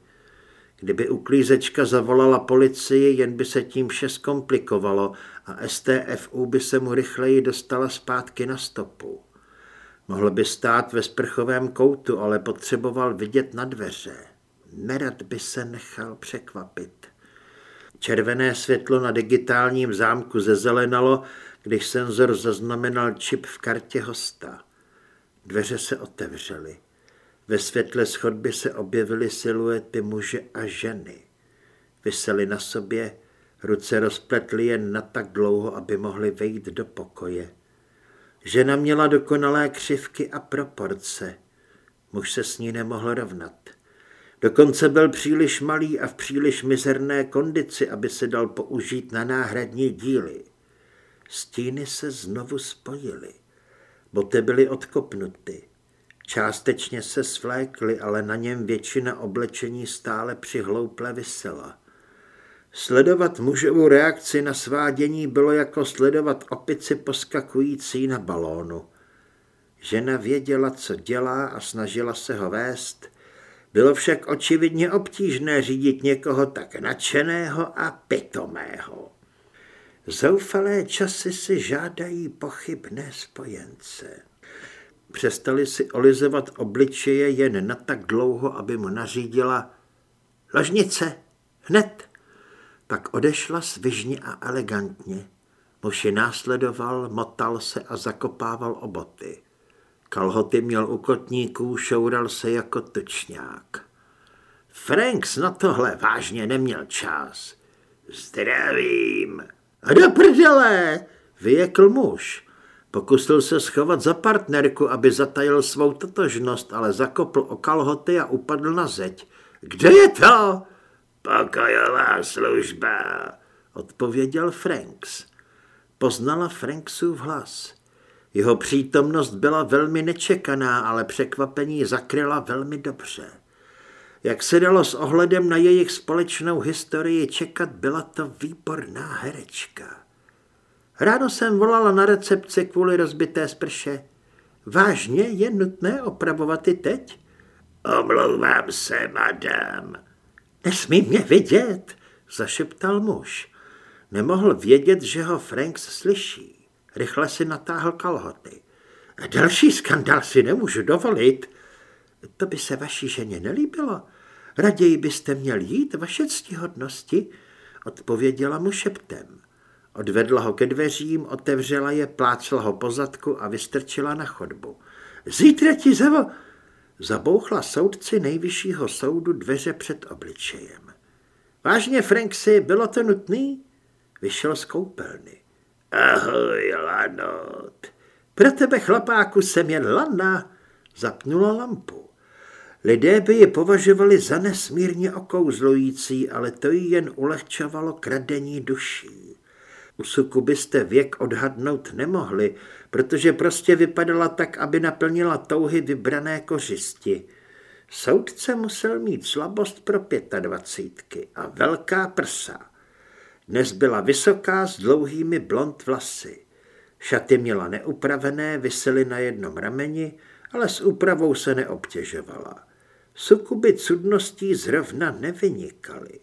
Kdyby uklízečka zavolala policii, jen by se tím vše zkomplikovalo a STFU by se mu rychleji dostala zpátky na stopu. Mohl by stát ve sprchovém koutu, ale potřeboval vidět na dveře. Nerad by se nechal překvapit. Červené světlo na digitálním zámku zezelenalo, když senzor zaznamenal čip v kartě hosta. Dveře se otevřely. Ve světle schodby se objevily siluety muže a ženy. Vysely na sobě, ruce rozpletly jen na tak dlouho, aby mohli vejít do pokoje. Žena měla dokonalé křivky a proporce. Muž se s ní nemohl rovnat. Dokonce byl příliš malý a v příliš mizerné kondici, aby se dal použít na náhradní díly. Stíny se znovu spojily. Boty byly odkopnuty. Částečně se svlékly, ale na něm většina oblečení stále přihlouple vysela. Sledovat mužovou reakci na svádění bylo jako sledovat opici poskakující na balónu. Žena věděla, co dělá a snažila se ho vést. Bylo však očividně obtížné řídit někoho tak nadšeného a pitomého. Zoufalé časy si žádají pochybné spojence. Přestali si olizovat obličeje jen na tak dlouho, aby mu nařídila ložnice, hned. Pak odešla svižně a elegantně. Muž ji následoval, motal se a zakopával oboty. Kalhoty měl u kotníků, šoural se jako tučňák. Franks na tohle vážně neměl čas. Zdravím. A do prdele, vyjekl muž. Pokusil se schovat za partnerku, aby zatajil svou totožnost, ale zakopl o kalhoty a upadl na zeď. Kde je to? Pokojová služba, odpověděl Franks. Poznala Franksův hlas. Jeho přítomnost byla velmi nečekaná, ale překvapení zakryla velmi dobře. Jak se dalo s ohledem na jejich společnou historii čekat, byla to výborná herečka. Ráno jsem volala na recepci kvůli rozbité sprše. Vážně je nutné opravovat i teď? Omlouvám se, madam. Nesmí mě vidět, zašeptal muž. Nemohl vědět, že ho Franks slyší. Rychle si natáhl kalhoty. Další skandál si nemůžu dovolit. To by se vaší ženě nelíbilo. Raději byste měl jít, vaše ctihodnosti, odpověděla mu šeptem. Odvedla ho ke dveřím, otevřela je, plácla ho po zadku a vystrčila na chodbu. Zítra ti zavo... Zabouchla soudci nejvyššího soudu dveře před obličejem. Vážně, Franksy, bylo to nutný? Vyšel z koupelny. Ahoj, Lanot. Pro tebe, chlapáku, jsem jen Lana. Zapnula lampu. Lidé by ji považovali za nesmírně okouzlující, ale to jí jen ulehčovalo kradení duší. U sukuby jste věk odhadnout nemohli, protože prostě vypadala tak, aby naplnila touhy vybrané kořisti. Soudce musel mít slabost pro pětadvacítky a velká prsa. Dnes byla vysoká s dlouhými blond vlasy. Šaty měla neupravené, visely na jednom rameni, ale s úpravou se neobtěžovala. Sukuby cudností zrovna nevynikaly.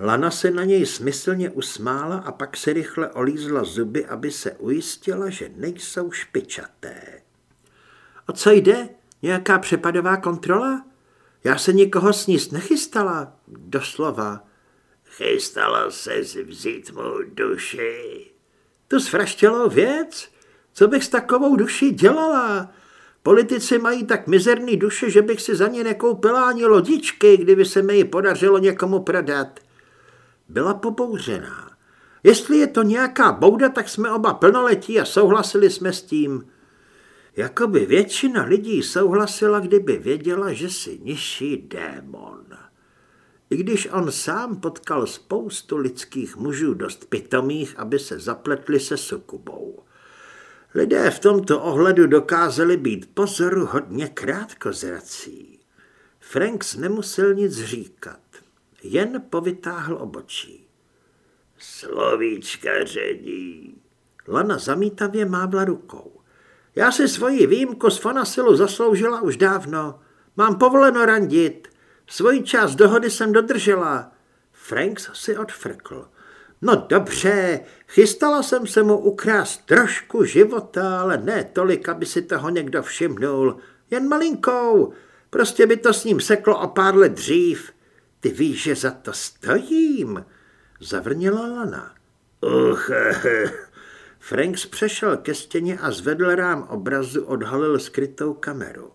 Lana se na něj smyslně usmála a pak se rychle olízla zuby, aby se ujistila, že nejsou špičaté. O co jde? Nějaká přepadová kontrola? Já se nikoho sníst nechystala, doslova. Chystala se vzít mou duši. Tu svraštělou věc? Co bych s takovou duší dělala? Politici mají tak mizerný duše, že bych si za ně nekoupila ani lodičky, kdyby se mi ji podařilo někomu prodat. Byla pobouřená. Jestli je to nějaká bouda, tak jsme oba plnoletí a souhlasili jsme s tím. Jakoby většina lidí souhlasila, kdyby věděla, že si nižší démon. I když on sám potkal spoustu lidských mužů dost pitomých, aby se zapletli se sukubou. Lidé v tomto ohledu dokázali být pozoru hodně krátkozrací. Franks nemusel nic říkat, jen povytáhl obočí.
Slovíčkaření.
Lana zamítavě mávla rukou. Já si svoji výjimku z Fonasilu zasloužila už dávno. Mám povoleno randit. Svoji část dohody jsem dodržela. Franks si odfrkl. No dobře, chystala jsem se mu ukrást trošku života, ale ne tolik, aby si toho někdo všimnul. Jen malinkou. Prostě by to s ním seklo o pár let dřív. Ty víš, že za to stojím, zavrnila Lana.
Uch,
Franks přešel ke stěně a zvedl rám obrazu, odhalil skrytou kameru.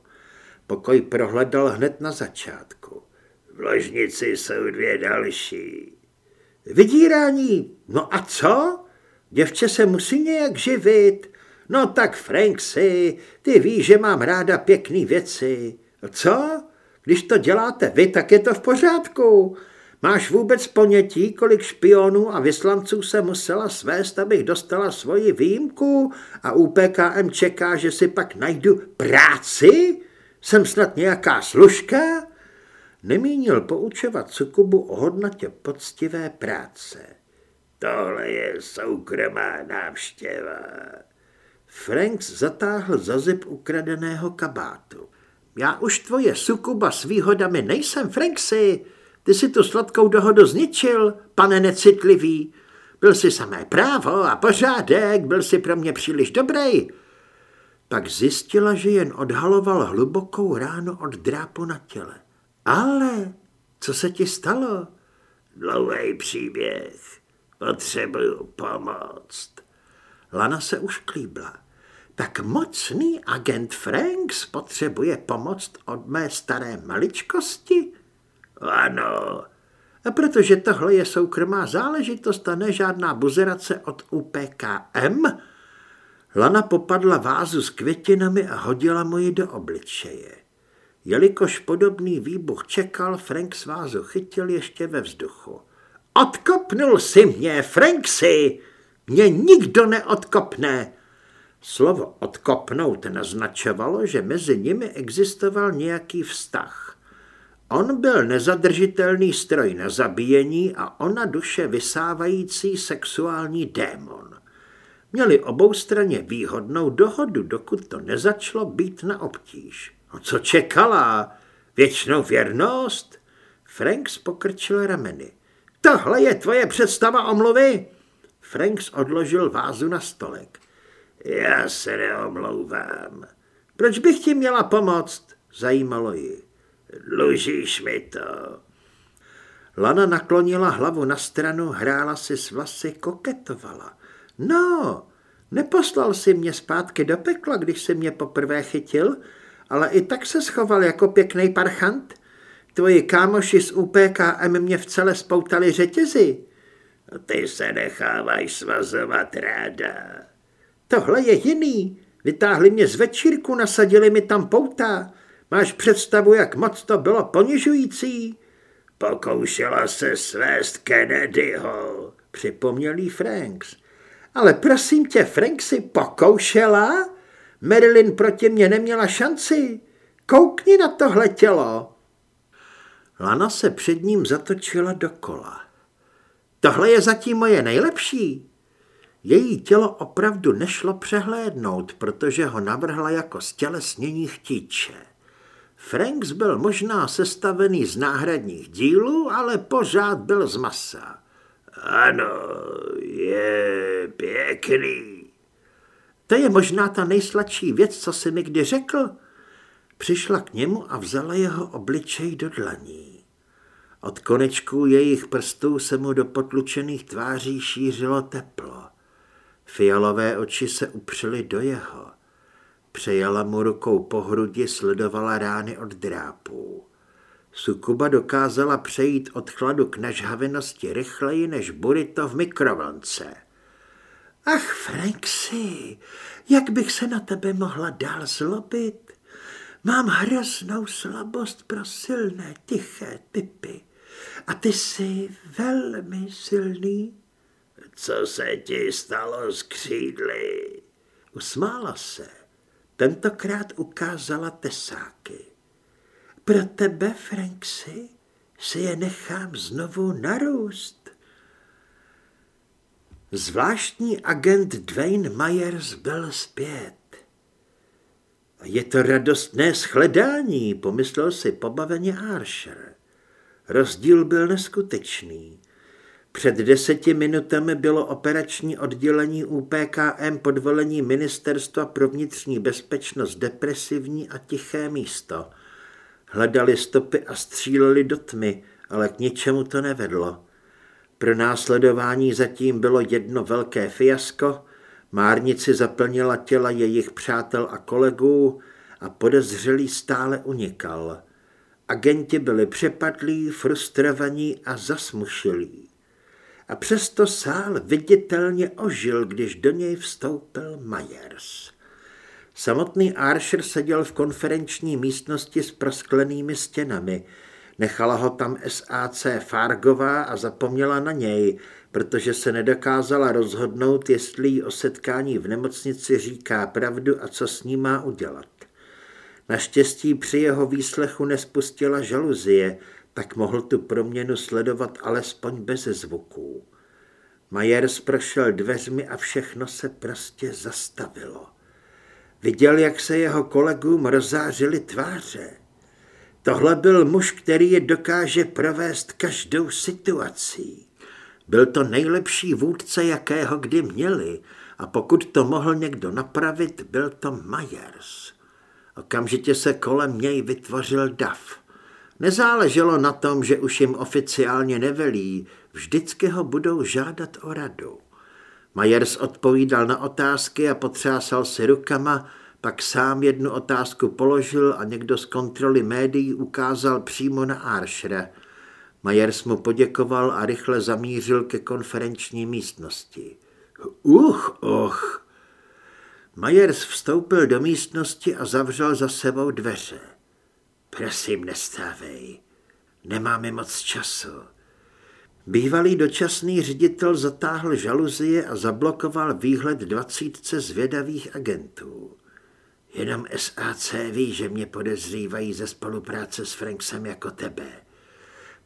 Pokoj prohledal hned na začátku.
V ložnici jsou dvě další.
Vydírání, no a co? Děvče se musí nějak živit. No tak Franksy, ty víš, že mám ráda pěkný věci. Co? Když to děláte vy, tak je to v pořádku. Máš vůbec ponětí, kolik špionů a vyslanců se musela svést, abych dostala svoji výjimku a UPKM čeká, že si pak najdu práci? Jsem snad nějaká služka? Nemínil poučovat Sukubu o hodnotě poctivé práce.
Tohle je soukromá návštěva.
Franks zatáhl za zip ukradeného kabátu. Já už tvoje Sukuba s výhodami nejsem, Franksy. Ty si tu sladkou dohodu zničil, pane necitlivý. Byl si samé právo a pořádek, byl si pro mě příliš dobrý. Pak zjistila, že jen odhaloval hlubokou ránu od drápu na těle. Ale co se ti stalo?
Dlouhý příběh. Potřebuju pomoct.
Lana se už klíbla. Tak mocný agent Franks potřebuje pomoc od mé staré maličkosti?
Ano.
A protože tohle je soukromá záležitost a ne žádná buzerace od UPKM, Lana popadla vázu s květinami a hodila mu ji do obličeje. Jelikož podobný výbuch čekal, Frank svázu chytil ještě ve vzduchu. Odkopnul si mě, Franksy! Mě nikdo neodkopne! Slovo odkopnout naznačovalo, že mezi nimi existoval nějaký vztah. On byl nezadržitelný stroj na zabíjení a ona duše vysávající sexuální démon. Měli obou straně výhodnou dohodu, dokud to nezačalo být na obtíž. No co čekala? Věčnou věrnost? Franks pokrčil rameny. Tohle je tvoje představa omluvy? Franks odložil vázu na stolek.
Já se neomlouvám.
Proč bych ti měla pomoct? Zajímalo ji.
Dlužíš mi to.
Lana naklonila hlavu na stranu, hrála si s vlasy, koketovala. No, neposlal si mě zpátky do pekla, když si mě poprvé chytil, ale i tak se schoval jako pěkný parchant. Tvoji kámoši z UPKM mě v celé spoutali řetězy.
Ty se nechávají svazovat ráda.
Tohle je jiný. Vytáhli mě z večírku, nasadili mi tam pouta. Máš představu, jak moc to bylo ponižující?
Pokoušela se svést Kennedyho,
připomněl jí Franks. Ale prosím tě, Frank si pokoušela? Marilyn proti mě neměla šanci. Koukni na tohle tělo. Lana se před ním zatočila dokola. Tohle je zatím moje nejlepší. Její tělo opravdu nešlo přehlédnout, protože ho navrhla jako stělesnění chtíče. Franks byl možná sestavený z náhradních dílů, ale pořád byl z masa.
Ano, je pěkný.
To je možná ta nejsladší věc, co jsi mi kdy řekl. Přišla k němu a vzala jeho obličej do dlaní. Od konečků jejich prstů se mu do potlučených tváří šířilo teplo. Fialové oči se upřely do jeho. Přejala mu rukou po hrudi, sledovala rány od drápů. Sukuba dokázala přejít od chladu k nažhavenosti rychleji než burito v mikrovlnce. Ach, Franksy, jak bych se na tebe mohla dál zlobit? Mám hroznou slabost pro silné, tiché typy. A ty jsi velmi silný.
Co se ti stalo s křídly?
Usmála se. Tentokrát ukázala tesáky. Pro tebe, Franksy, si je nechám znovu narůst. Zvláštní agent Dwayne Myers byl zpět. Je to radostné shledání, pomyslel si pobaveně Archer. Rozdíl byl neskutečný. Před deseti minutami bylo operační oddělení UPKM pod velení Ministerstva pro vnitřní bezpečnost depresivní a tiché místo. Hledali stopy a stříleli do tmy, ale k ničemu to nevedlo. Pro následování zatím bylo jedno velké fiasko, márnici zaplnila těla jejich přátel a kolegů a podezřelý stále unikal. Agenti byli přepadlí, frustrovaní a zasmušilí. A přesto sál viditelně ožil, když do něj vstoupil Myers. Samotný Archer seděl v konferenční místnosti s prosklenými stěnami. Nechala ho tam SAC Fargová a zapomněla na něj, protože se nedokázala rozhodnout, jestli jí o setkání v nemocnici říká pravdu a co s ní má udělat. Naštěstí při jeho výslechu nespustila žaluzie, tak mohl tu proměnu sledovat alespoň bez zvuků. Majers prošel dveřmi a všechno se prostě zastavilo. Viděl, jak se jeho kolegům rozářily tváře. Tohle byl muž, který je dokáže provést každou situací. Byl to nejlepší vůdce, jakého kdy měli, a pokud to mohl někdo napravit, byl to Myers. Okamžitě se kolem něj vytvořil dav. Nezáleželo na tom, že už jim oficiálně nevelí, vždycky ho budou žádat o radu. Majers odpovídal na otázky a potřásal si rukama, pak sám jednu otázku položil a někdo z kontroly médií ukázal přímo na Aršre. Majers mu poděkoval a rychle zamířil ke konferenční místnosti. Uch, och! Majers vstoupil do místnosti a zavřel za sebou dveře. Prosím, nestávej. Nemáme moc času. Bývalý dočasný ředitel zatáhl žaluzie a zablokoval výhled dvacítce zvědavých agentů. Jenom SAC ví, že mě podezřívají ze spolupráce s Franksem jako tebe.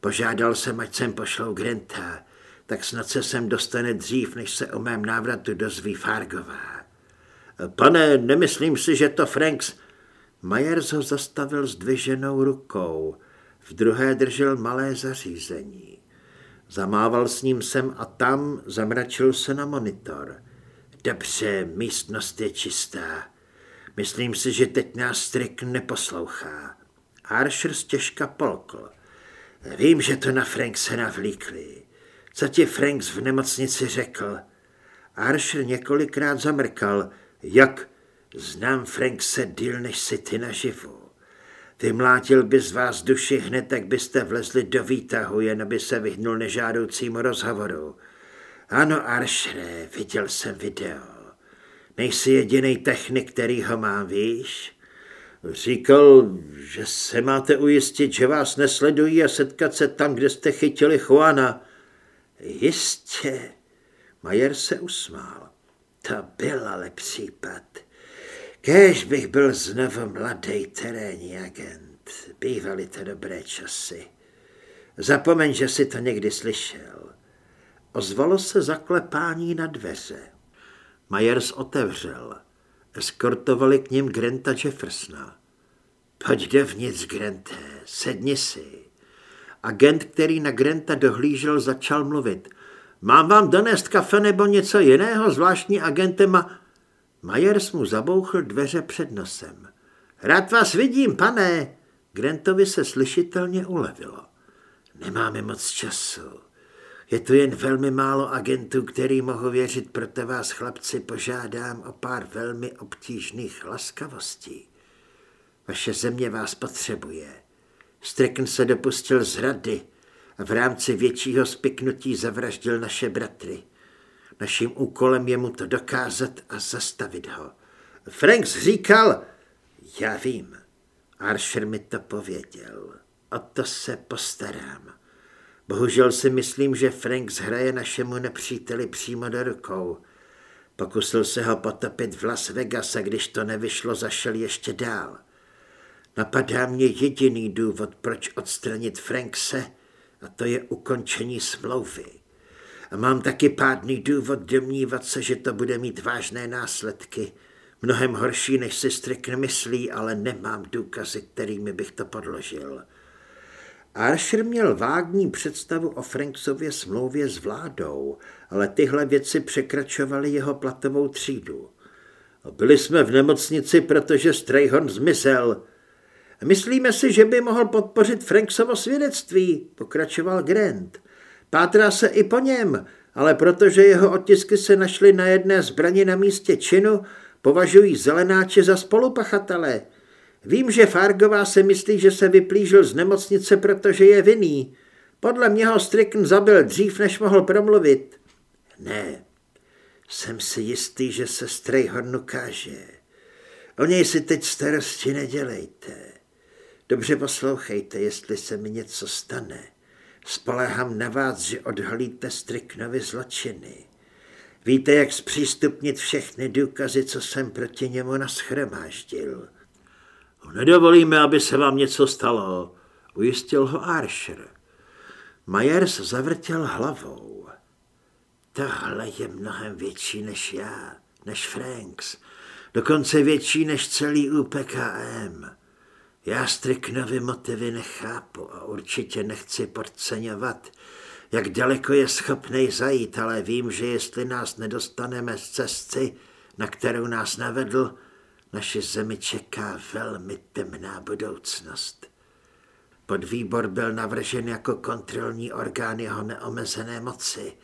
Požádal jsem, ať sem pošlou Granta, tak snad se sem dostane dřív, než se o mém návratu dozví Fargová. Pane, nemyslím si, že to Franks... Myers ho zastavil zdviženou rukou. V druhé držel malé zařízení. Zamával s ním sem a tam, zamračil se na monitor. Dobře, místnost je čistá. Myslím si, že teď nás Strick neposlouchá. Archer stěžka polkl. Vím, že to na Frank se navlíkli. Co ti Franks v nemocnici řekl? Archer několikrát zamrkal. Jak? Znám Frankse díl, než si ty naživu. Vymlátil by z vás duši hned, tak byste vlezli do výtahu, jen aby se vyhnul nežádoucímu rozhovoru. Ano, Aršre, viděl jsem video. Nejsi jediný technik, který ho má, víš? Říkal, že se máte ujistit, že vás nesledují a setkat se tam, kde jste chytili Juana. Jistě. Majer se usmál. To byl ale případ. Kéž bych byl znovu mladý terénní agent. Bývaly to dobré časy. Zapomeň, že si to někdy slyšel. Ozvalo se zaklepání na dveře. Myers otevřel. Eskortovali k ním Granta Jeffersona. Pojď dovnitř, Grante, sedni si. Agent, který na Granta dohlížel, začal mluvit. Mám vám donést kafe nebo něco jiného, zvláštní agentem a... Majers mu zabouchl dveře před nosem. Rád vás vidím, pane. Grantovi se slyšitelně ulevilo. Nemáme moc času. Je tu jen velmi málo agentů, který mohu věřit, proto vás, chlapci, požádám o pár velmi obtížných laskavostí. Vaše země vás potřebuje. Strickn se dopustil zrady a v rámci většího spiknutí zavraždil naše bratry. Naším úkolem je mu to dokázat a zastavit ho. Franks říkal, já vím, Archer mi to pověděl. O to se postarám. Bohužel si myslím, že Franks hraje našemu nepříteli přímo do rukou. Pokusil se ho potopit v Las Vegas a když to nevyšlo, zašel ještě dál. Napadá mě jediný důvod, proč odstranit Frankse, a to je ukončení smlouvy. A mám taky pádný důvod domnívat se, že to bude mít vážné následky. Mnohem horší, než si Strickn myslí, ale nemám důkazy, kterými bych to podložil. Archer měl vágní představu o Franksově smlouvě s vládou, ale tyhle věci překračovaly jeho platovou třídu. Byli jsme v nemocnici, protože Strayhorn zmizel. Myslíme si, že by mohl podpořit Franksovo svědectví, pokračoval Grant. Pátrá se i po něm, ale protože jeho otisky se našly na jedné zbrani na místě činu, považují zelenáče za spolupachatele. Vím, že Fargová se myslí, že se vyplížil z nemocnice, protože je vinný. Podle mě ho Strickn zabil dřív, než mohl promluvit. Ne, jsem si jistý, že se Strayhorn ukáže. O něj si teď starosti nedělejte. Dobře poslouchejte, jestli se mi něco stane. Spolehám na vás, že odhalíte Stricknovi zločiny. Víte, jak zpřístupnit všechny důkazy, co jsem proti němu naschromáždil.
Nedovolíme, aby se vám něco stalo, ujistil ho Archer.
Myers zavrtěl hlavou. Tohle je mnohem větší než já, než Franks, dokonce větší než celý UPKM. Já Striknovi motivy nechápu a určitě nechci podceňovat, jak daleko je schopný zajít, ale vím, že jestli nás nedostaneme z cesty, na kterou nás navedl, naše zemi čeká velmi temná budoucnost. Podvýbor byl navržen jako kontrolní orgán jeho neomezené moci,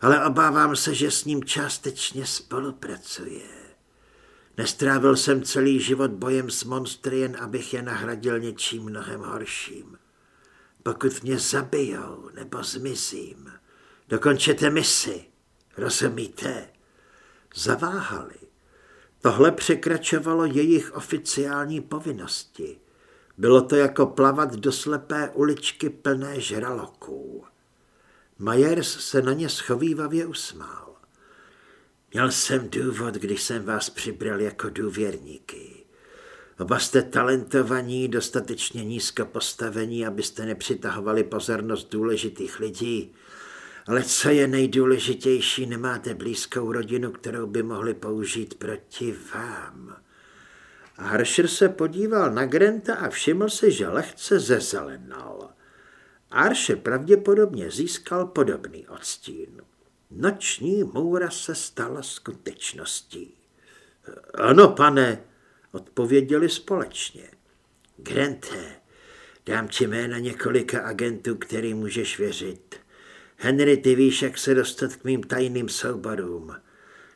ale obávám se, že s ním částečně spolupracuje. Nestrávil jsem celý život bojem s monstry, jen abych je nahradil něčím mnohem horším. Pokud mě zabijou nebo zmizím, dokončete misi, rozumíte? Zaváhali. Tohle překračovalo jejich oficiální povinnosti. Bylo to jako plavat do slepé uličky plné žraloků. Majers se na ně schovývavě usmál. Měl jsem důvod, když jsem vás přibral jako důvěrníky. Oba jste talentovaní, dostatečně nízko postavení, abyste nepřitahovali pozornost důležitých lidí, ale co je nejdůležitější, nemáte blízkou rodinu, kterou by mohli použít proti vám. A Harsher se podíval na Granta a všiml si, že lehce zezelenal. Arše pravděpodobně získal podobný odstín. Noční můra se stala skutečností. Ano, pane, odpověděli společně. Grante, dám ti jména několika agentů, který můžeš věřit. Henry, ty víš, jak se dostat k mým tajným souborům.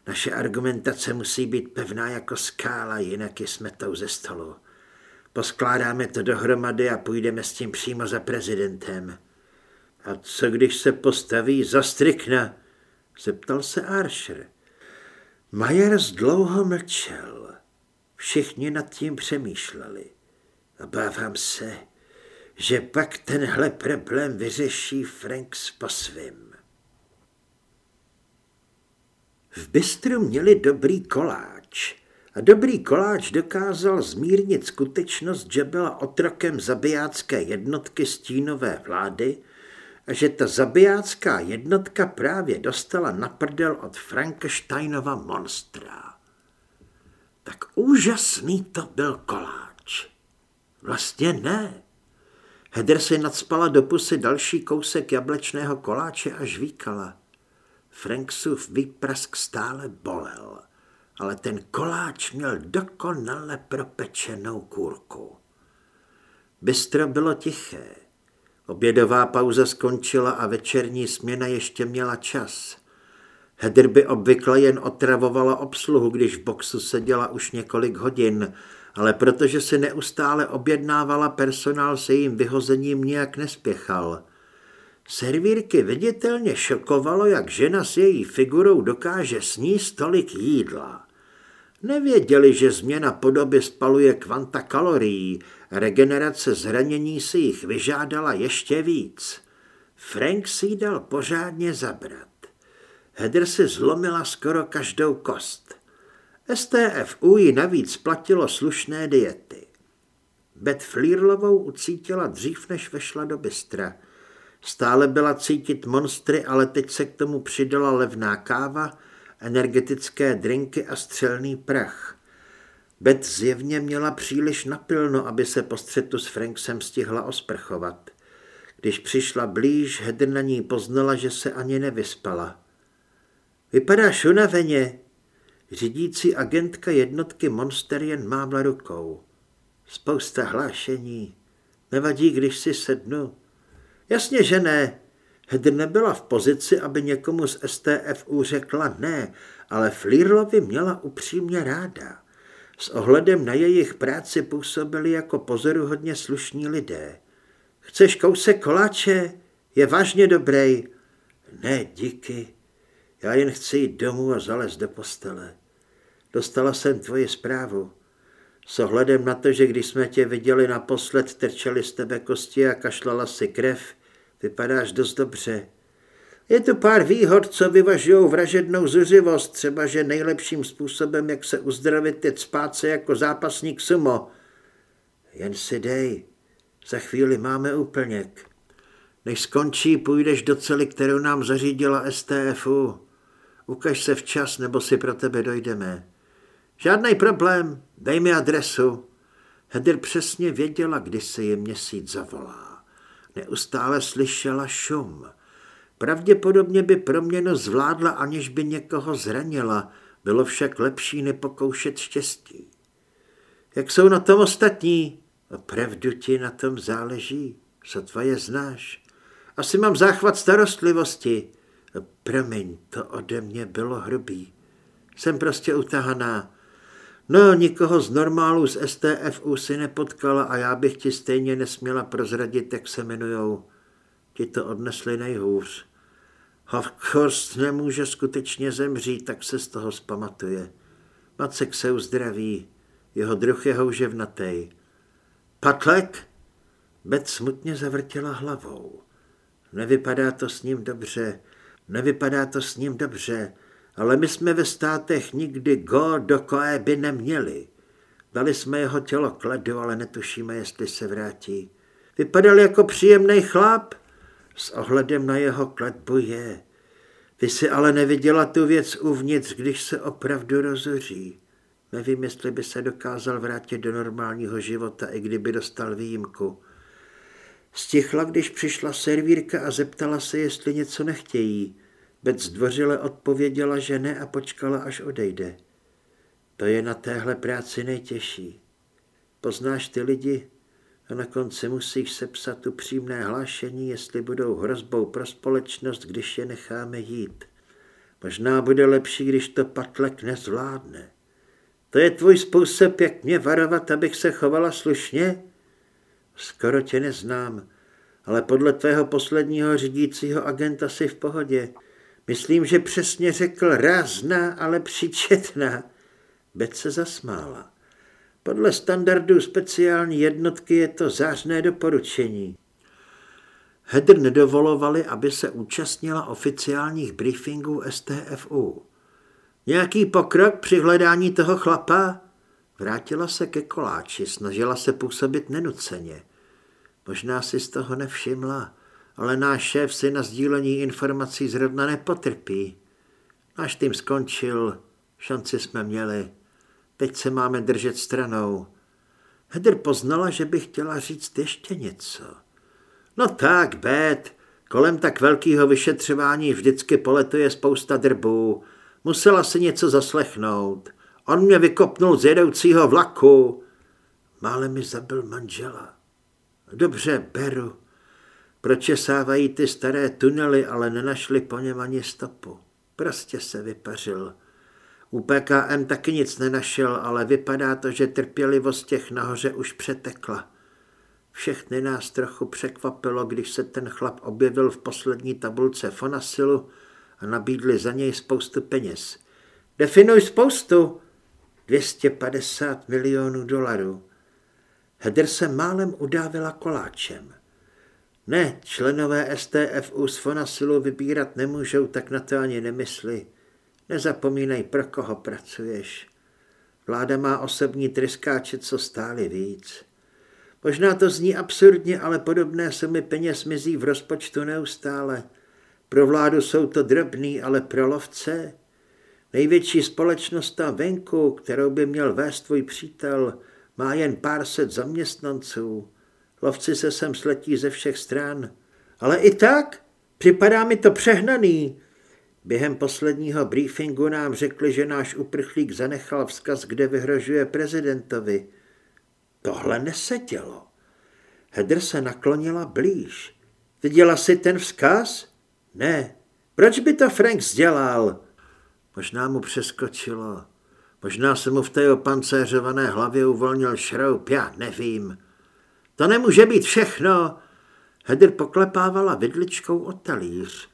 Naše argumentace musí být pevná jako skála, jinak je smetou ze stolu. Poskládáme to dohromady a půjdeme s tím přímo za prezidentem. A co když se postaví za strikna? Zeptal se Archer. Myers dlouho mlčel. Všichni nad tím přemýšleli. Obávám se, že pak tenhle problém vyřeší Franks po svým. V Bystru měli dobrý koláč a dobrý koláč dokázal zmírnit skutečnost, že byla otrokem zabijácké jednotky stínové vlády že ta zabijácká jednotka právě dostala na prdel od Frankensteinova monstra. Tak úžasný to byl koláč. Vlastně ne. Heder si nadspala do pusy další kousek jablečného koláče a žvíkala. Franksův výprask stále bolel, ale ten koláč měl dokonale propečenou kůrku. Bystro bylo tiché. Obědová pauza skončila a večerní směna ještě měla čas. Hedr by obvykle jen otravovala obsluhu, když v boxu seděla už několik hodin, ale protože si neustále objednávala personál se jejím vyhozením nějak nespěchal. Servírky viditelně šokovalo, jak žena s její figurou dokáže sníst tolik jídla. Nevěděli, že změna podoby spaluje kvanta kalorií, regenerace zranění si jich vyžádala ještě víc. Frank si dal pořádně zabrat. Hedr si zlomila skoro každou kost. STFU ji navíc platilo slušné diety. Bet Flírlovou ucítila dřív, než vešla do bystra. Stále byla cítit monstry, ale teď se k tomu přidala levná káva, energetické drinky a střelný prach. Bet zjevně měla příliš napilno, aby se po střetu s Franksem stihla osprchovat. Když přišla blíž, Hedr na ní poznala, že se ani nevyspala. Vypadáš unaveně. Řídící agentka jednotky Monster jen mávla rukou. Spousta hlášení. Nevadí, když si sednu. Jasně, že ne. Hedr nebyla v pozici, aby někomu z STFU řekla ne, ale Flírlovi měla upřímně ráda. S ohledem na jejich práci působili jako pozoruhodně slušní lidé. Chceš kousek koláče? Je vážně dobrý. Ne, díky. Já jen chci jít domů a zalez do postele. Dostala jsem tvoji zprávu. S ohledem na to, že když jsme tě viděli naposled, trčeli z tebe kosti a kašlala si krev, vypadáš dost dobře. Je tu pár výhod, co vyvažují vražednou zuřivost, třeba že nejlepším způsobem, jak se uzdravit, je spát se jako zápasník sumo. Jen si dej, za chvíli máme úplněk. Než skončí, půjdeš do cely, kterou nám zařídila STFU. Ukaž se včas, nebo si pro tebe dojdeme. Žádný problém, dej mi adresu. Heather přesně věděla, kdy se je měsíc zavolá. Neustále slyšela šum. Pravděpodobně by proměnu zvládla, aniž by někoho zranila, bylo však lepší nepokoušet štěstí. Jak jsou na tom ostatní? Opravdu ti na tom záleží? Sotva je znáš. Asi mám záchvat starostlivosti. Promiň, to ode mě bylo hrubý. Jsem prostě utahaná. No, nikoho z normálu z STFU si nepotkala a já bych ti stejně nesměla prozradit, jak se jmenujou. Ti to odnesli nejhůř. Hofkhorst nemůže skutečně zemřít, tak se z toho zpamatuje. Macek se uzdraví, jeho druh je houževnatej. Patlek? Bet smutně zavrtěla hlavou. Nevypadá to s ním dobře, nevypadá to s ním dobře, ale my jsme ve státech nikdy go do Koéby neměli. Dali jsme jeho tělo k ledu, ale netušíme, jestli se vrátí. Vypadal jako příjemný chlap, s ohledem na jeho kletbu je. Ty si ale neviděla tu věc uvnitř, když se opravdu rozoří. Nevím, jestli by se dokázal vrátit do normálního života, i kdyby dostal výjimku. Stichla, když přišla servírka a zeptala se, jestli něco nechtějí. Bec zdvořile odpověděla, že ne a počkala, až odejde. To je na téhle práci nejtěžší. Poznáš ty lidi a na konci musíš sepsat upřímné hlášení, jestli budou hrozbou pro společnost, když je necháme jít. Možná bude lepší, když to patlek nezvládne. To je tvůj způsob, jak mě varovat, abych se chovala slušně? Skoro tě neznám, ale podle tvého posledního řídícího agenta si v pohodě. Myslím, že přesně řekl rázná, ale přičetná. Bet se zasmála. Podle standardů speciální jednotky je to zářné doporučení. Hedr nedovolovali, aby se účastnila oficiálních briefingů STFU. Nějaký pokrok při hledání toho chlapa? Vrátila se ke koláči, snažila se působit nenuceně. Možná si z toho nevšimla, ale náš šéf si na sdílení informací zrovna nepotrpí. Náš tým skončil, šanci jsme měli. Teď se máme držet stranou. Hedr poznala, že by chtěla říct ještě něco. No tak, Bet, kolem tak velkého vyšetřování vždycky poletuje spousta drbů. Musela si něco zaslechnout. On mě vykopnul z jedoucího vlaku. Mále mi zabil manžela. Dobře, beru. Pročesávají ty staré tunely, ale nenašli po něm ani stopu. Prostě se vypařil. U PKM taky nic nenašel, ale vypadá to, že trpělivost těch nahoře už přetekla. Všechny nás trochu překvapilo, když se ten chlap objevil v poslední tabulce Fonasilu a nabídli za něj spoustu peněz. Definuj spoustu. 250 milionů dolarů. Heder se málem udávila koláčem. Ne, členové STFU z Fonasilu vybírat nemůžou, tak na to ani nemysli. Nezapomínej, pro koho pracuješ. Vláda má osobní tryskáče, co stáli víc. Možná to zní absurdně, ale podobné sumy peněz mizí v rozpočtu neustále. Pro vládu jsou to drobný, ale pro lovce. Největší společnost tam venku, kterou by měl vést tvůj přítel, má jen pár set zaměstnanců. Lovci se sem sletí ze všech stran. Ale i tak, připadá mi to přehnaný. Během posledního briefingu nám řekli, že náš uprchlík zanechal vzkaz, kde vyhrožuje prezidentovi. Tohle nesedělo. Hedr se naklonila blíž. Viděla si ten vzkaz? Ne. Proč by to Frank dělal? Možná mu přeskočilo. Možná se mu v té opancéřované hlavě uvolnil šroub, já nevím. To nemůže být všechno. Hedr poklepávala vidličkou o talíř.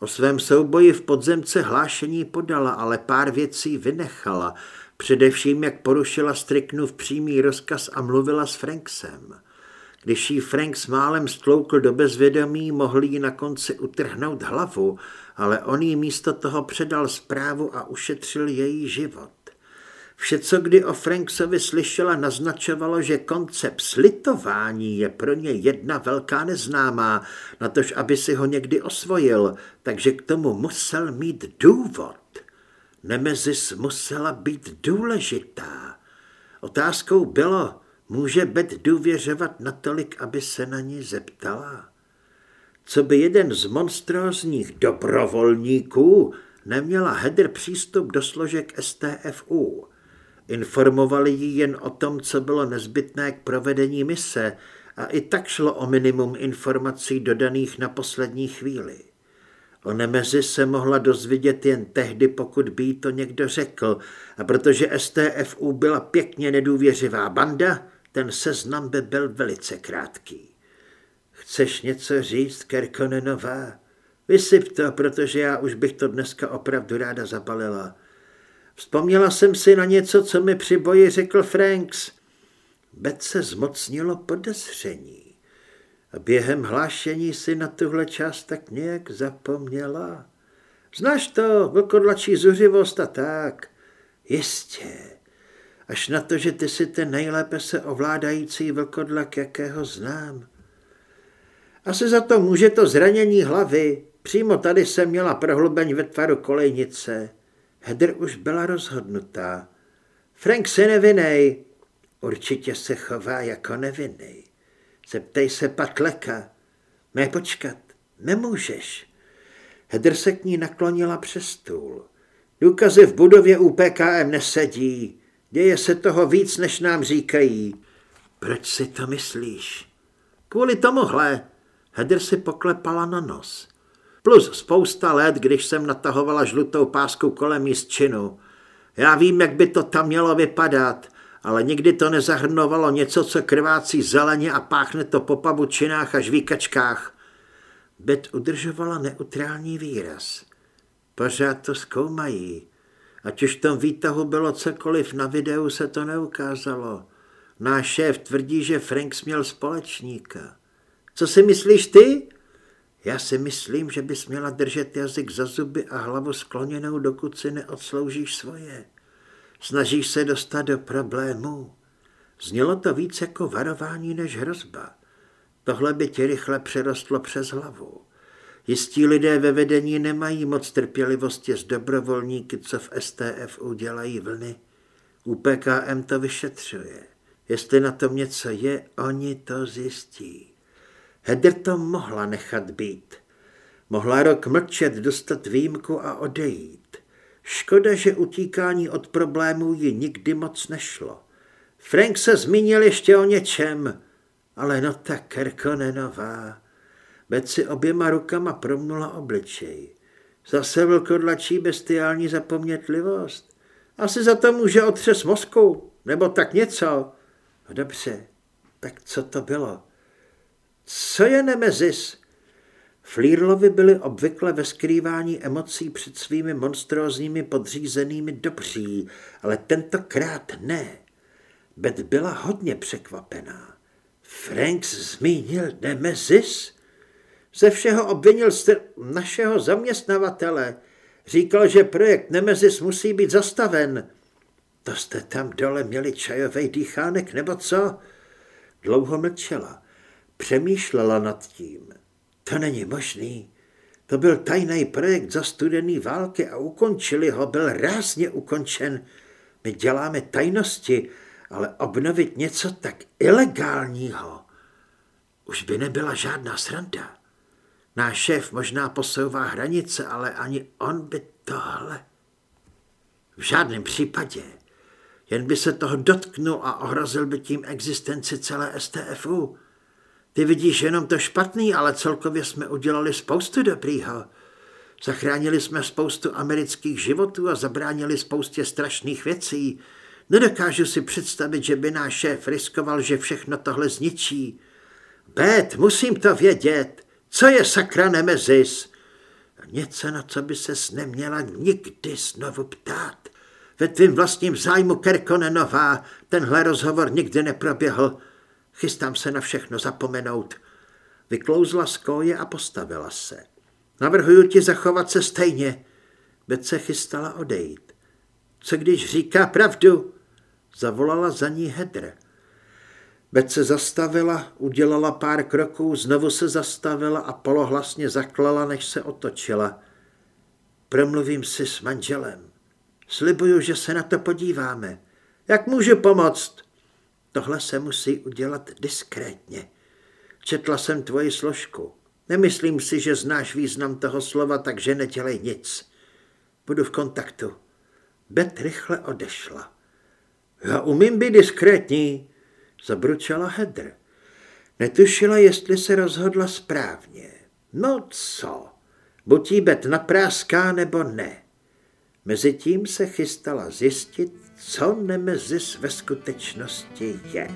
O svém souboji v podzemce hlášení podala, ale pár věcí vynechala, především jak porušila Striknův přímý rozkaz a mluvila s Franksem. Když jí Frank s málem stloukl do bezvědomí, mohl jí na konci utrhnout hlavu, ale on jí místo toho předal zprávu a ušetřil její život. Vše, co kdy o Franksovi slyšela, naznačovalo, že koncept slitování je pro ně jedna velká neznámá, natož aby si ho někdy osvojil, takže k tomu musel mít důvod. Nemezis musela být důležitá. Otázkou bylo, může Bet důvěřovat natolik, aby se na ní zeptala? Co by jeden z monstrózních dobrovolníků neměla Hedr přístup do složek STFU. Informovali ji jen o tom, co bylo nezbytné k provedení mise a i tak šlo o minimum informací dodaných na poslední chvíli. O Nemezi se mohla dozvědět jen tehdy, pokud by jí to někdo řekl, a protože STFU byla pěkně nedůvěřivá banda, ten seznam by byl velice krátký. Chceš něco říct, Kerkonenová? Vysyp to, protože já už bych to dneska opravdu ráda zabalila. Vzpomněla jsem si na něco, co mi při boji řekl Franks. Bet se zmocnilo podezření. A během hlášení si na tuhle část tak nějak zapomněla. Znáš to, vlkodlačí zuřivost a tak. Jistě. Až na to, že ty jsi ten nejlépe se ovládající vlkodlak, jakého znám. Asi za to může to zranění hlavy. Přímo tady jsem měla prohlubeň ve tvaru kolejnice. Hedr už byla rozhodnutá. Frank se nevinej. Určitě se chová jako nevinný. Zeptej se Patleka. Ne počkat, nemůžeš. Hedr se k ní naklonila přes stůl. Důkazy v budově u PKM nesedí. Děje se toho víc, než nám říkají. Proč si to myslíš? Kvůli tomuhle. Hedr si poklepala na nos. Plus spousta let, když jsem natahovala žlutou pásku kolem místčinu. Já vím, jak by to tam mělo vypadat, ale nikdy to nezahrnovalo něco, co krvácí zeleně a páchne to po pabučinách a žvíkačkách. Bet udržovala neutrální výraz. Pořád to zkoumají. Ať už v tom výtahu bylo cokoliv, na videu se to neukázalo. Náš šéf tvrdí, že Frank měl společníka. Co si myslíš ty? Já si myslím, že bys měla držet jazyk za zuby a hlavu skloněnou, dokud si neodsloužíš svoje. Snažíš se dostat do problémů. Znělo to víc jako varování než hrozba. Tohle by ti rychle přerostlo přes hlavu. Jistí lidé ve vedení nemají moc trpělivosti s dobrovolníky, co v STF udělají vlny. U PKM to vyšetřuje. Jestli na tom něco je, oni to zjistí. Hedr to mohla nechat být. Mohla rok mlčet, dostat výjimku a odejít. Škoda, že utíkání od problémů ji nikdy moc nešlo. Frank se zmínil ještě o něčem, ale no tak Kerkonenová. si oběma rukama promnula obličej. Zase vlkodlačí bestiální zapomnětlivost. Asi za to může otřes mozku, nebo tak něco. No dobře, tak co to bylo? Co je Nemezis? Flírlovi byli obvykle ve skrývání emocí před svými monstrózními podřízenými dobří, ale tentokrát ne. Bet byla hodně překvapená. Franks zmínil Nemezis? Ze všeho obvinil našeho zaměstnavatele. Říkal, že projekt Nemezis musí být zastaven. To jste tam dole měli čajový dýchánek, nebo co? Dlouho mlčela. Přemýšlela nad tím. To není možný. To byl tajný projekt za studený války a ukončili ho, byl rázně ukončen. My děláme tajnosti, ale obnovit něco tak ilegálního už by nebyla žádná sranda. Náš šéf možná posouvá hranice, ale ani on by tohle... V žádném případě. Jen by se toho dotknul a ohrozil by tím existenci celé STFU. Ty vidíš jenom to špatný, ale celkově jsme udělali spoustu dobrýho. Zachránili jsme spoustu amerických životů a zabránili spoustě strašných věcí. Nedokážu si představit, že by náš šéf riskoval, že všechno tohle zničí. Bet, musím to vědět. Co je sakra nemezis? Něco, na co by ses neměla nikdy znovu ptát. Ve tvým vlastním zájmu Kerkonenová tenhle rozhovor nikdy neproběhl. Chystám se na všechno zapomenout. Vyklouzla z koje a postavila se. Navrhuju ti zachovat se stejně. Bet se chystala odejít. Co když říká pravdu? Zavolala za ní Hedr. Bet se zastavila, udělala pár kroků, znovu se zastavila a polohlasně zaklala, než se otočila. Promluvím si s manželem. Slibuju, že se na to podíváme. Jak můžu pomoct? Tohle se musí udělat diskrétně. Četla jsem tvoji složku. Nemyslím si, že znáš význam toho slova, takže nedělej nic. Budu v kontaktu. Bet rychle odešla. Já umím být diskrétní, zabručela Hedr. Netušila, jestli se rozhodla správně. No co, buď jí Bet napráská nebo ne. Mezitím se chystala zjistit, co Nemezis ve skutečnosti je.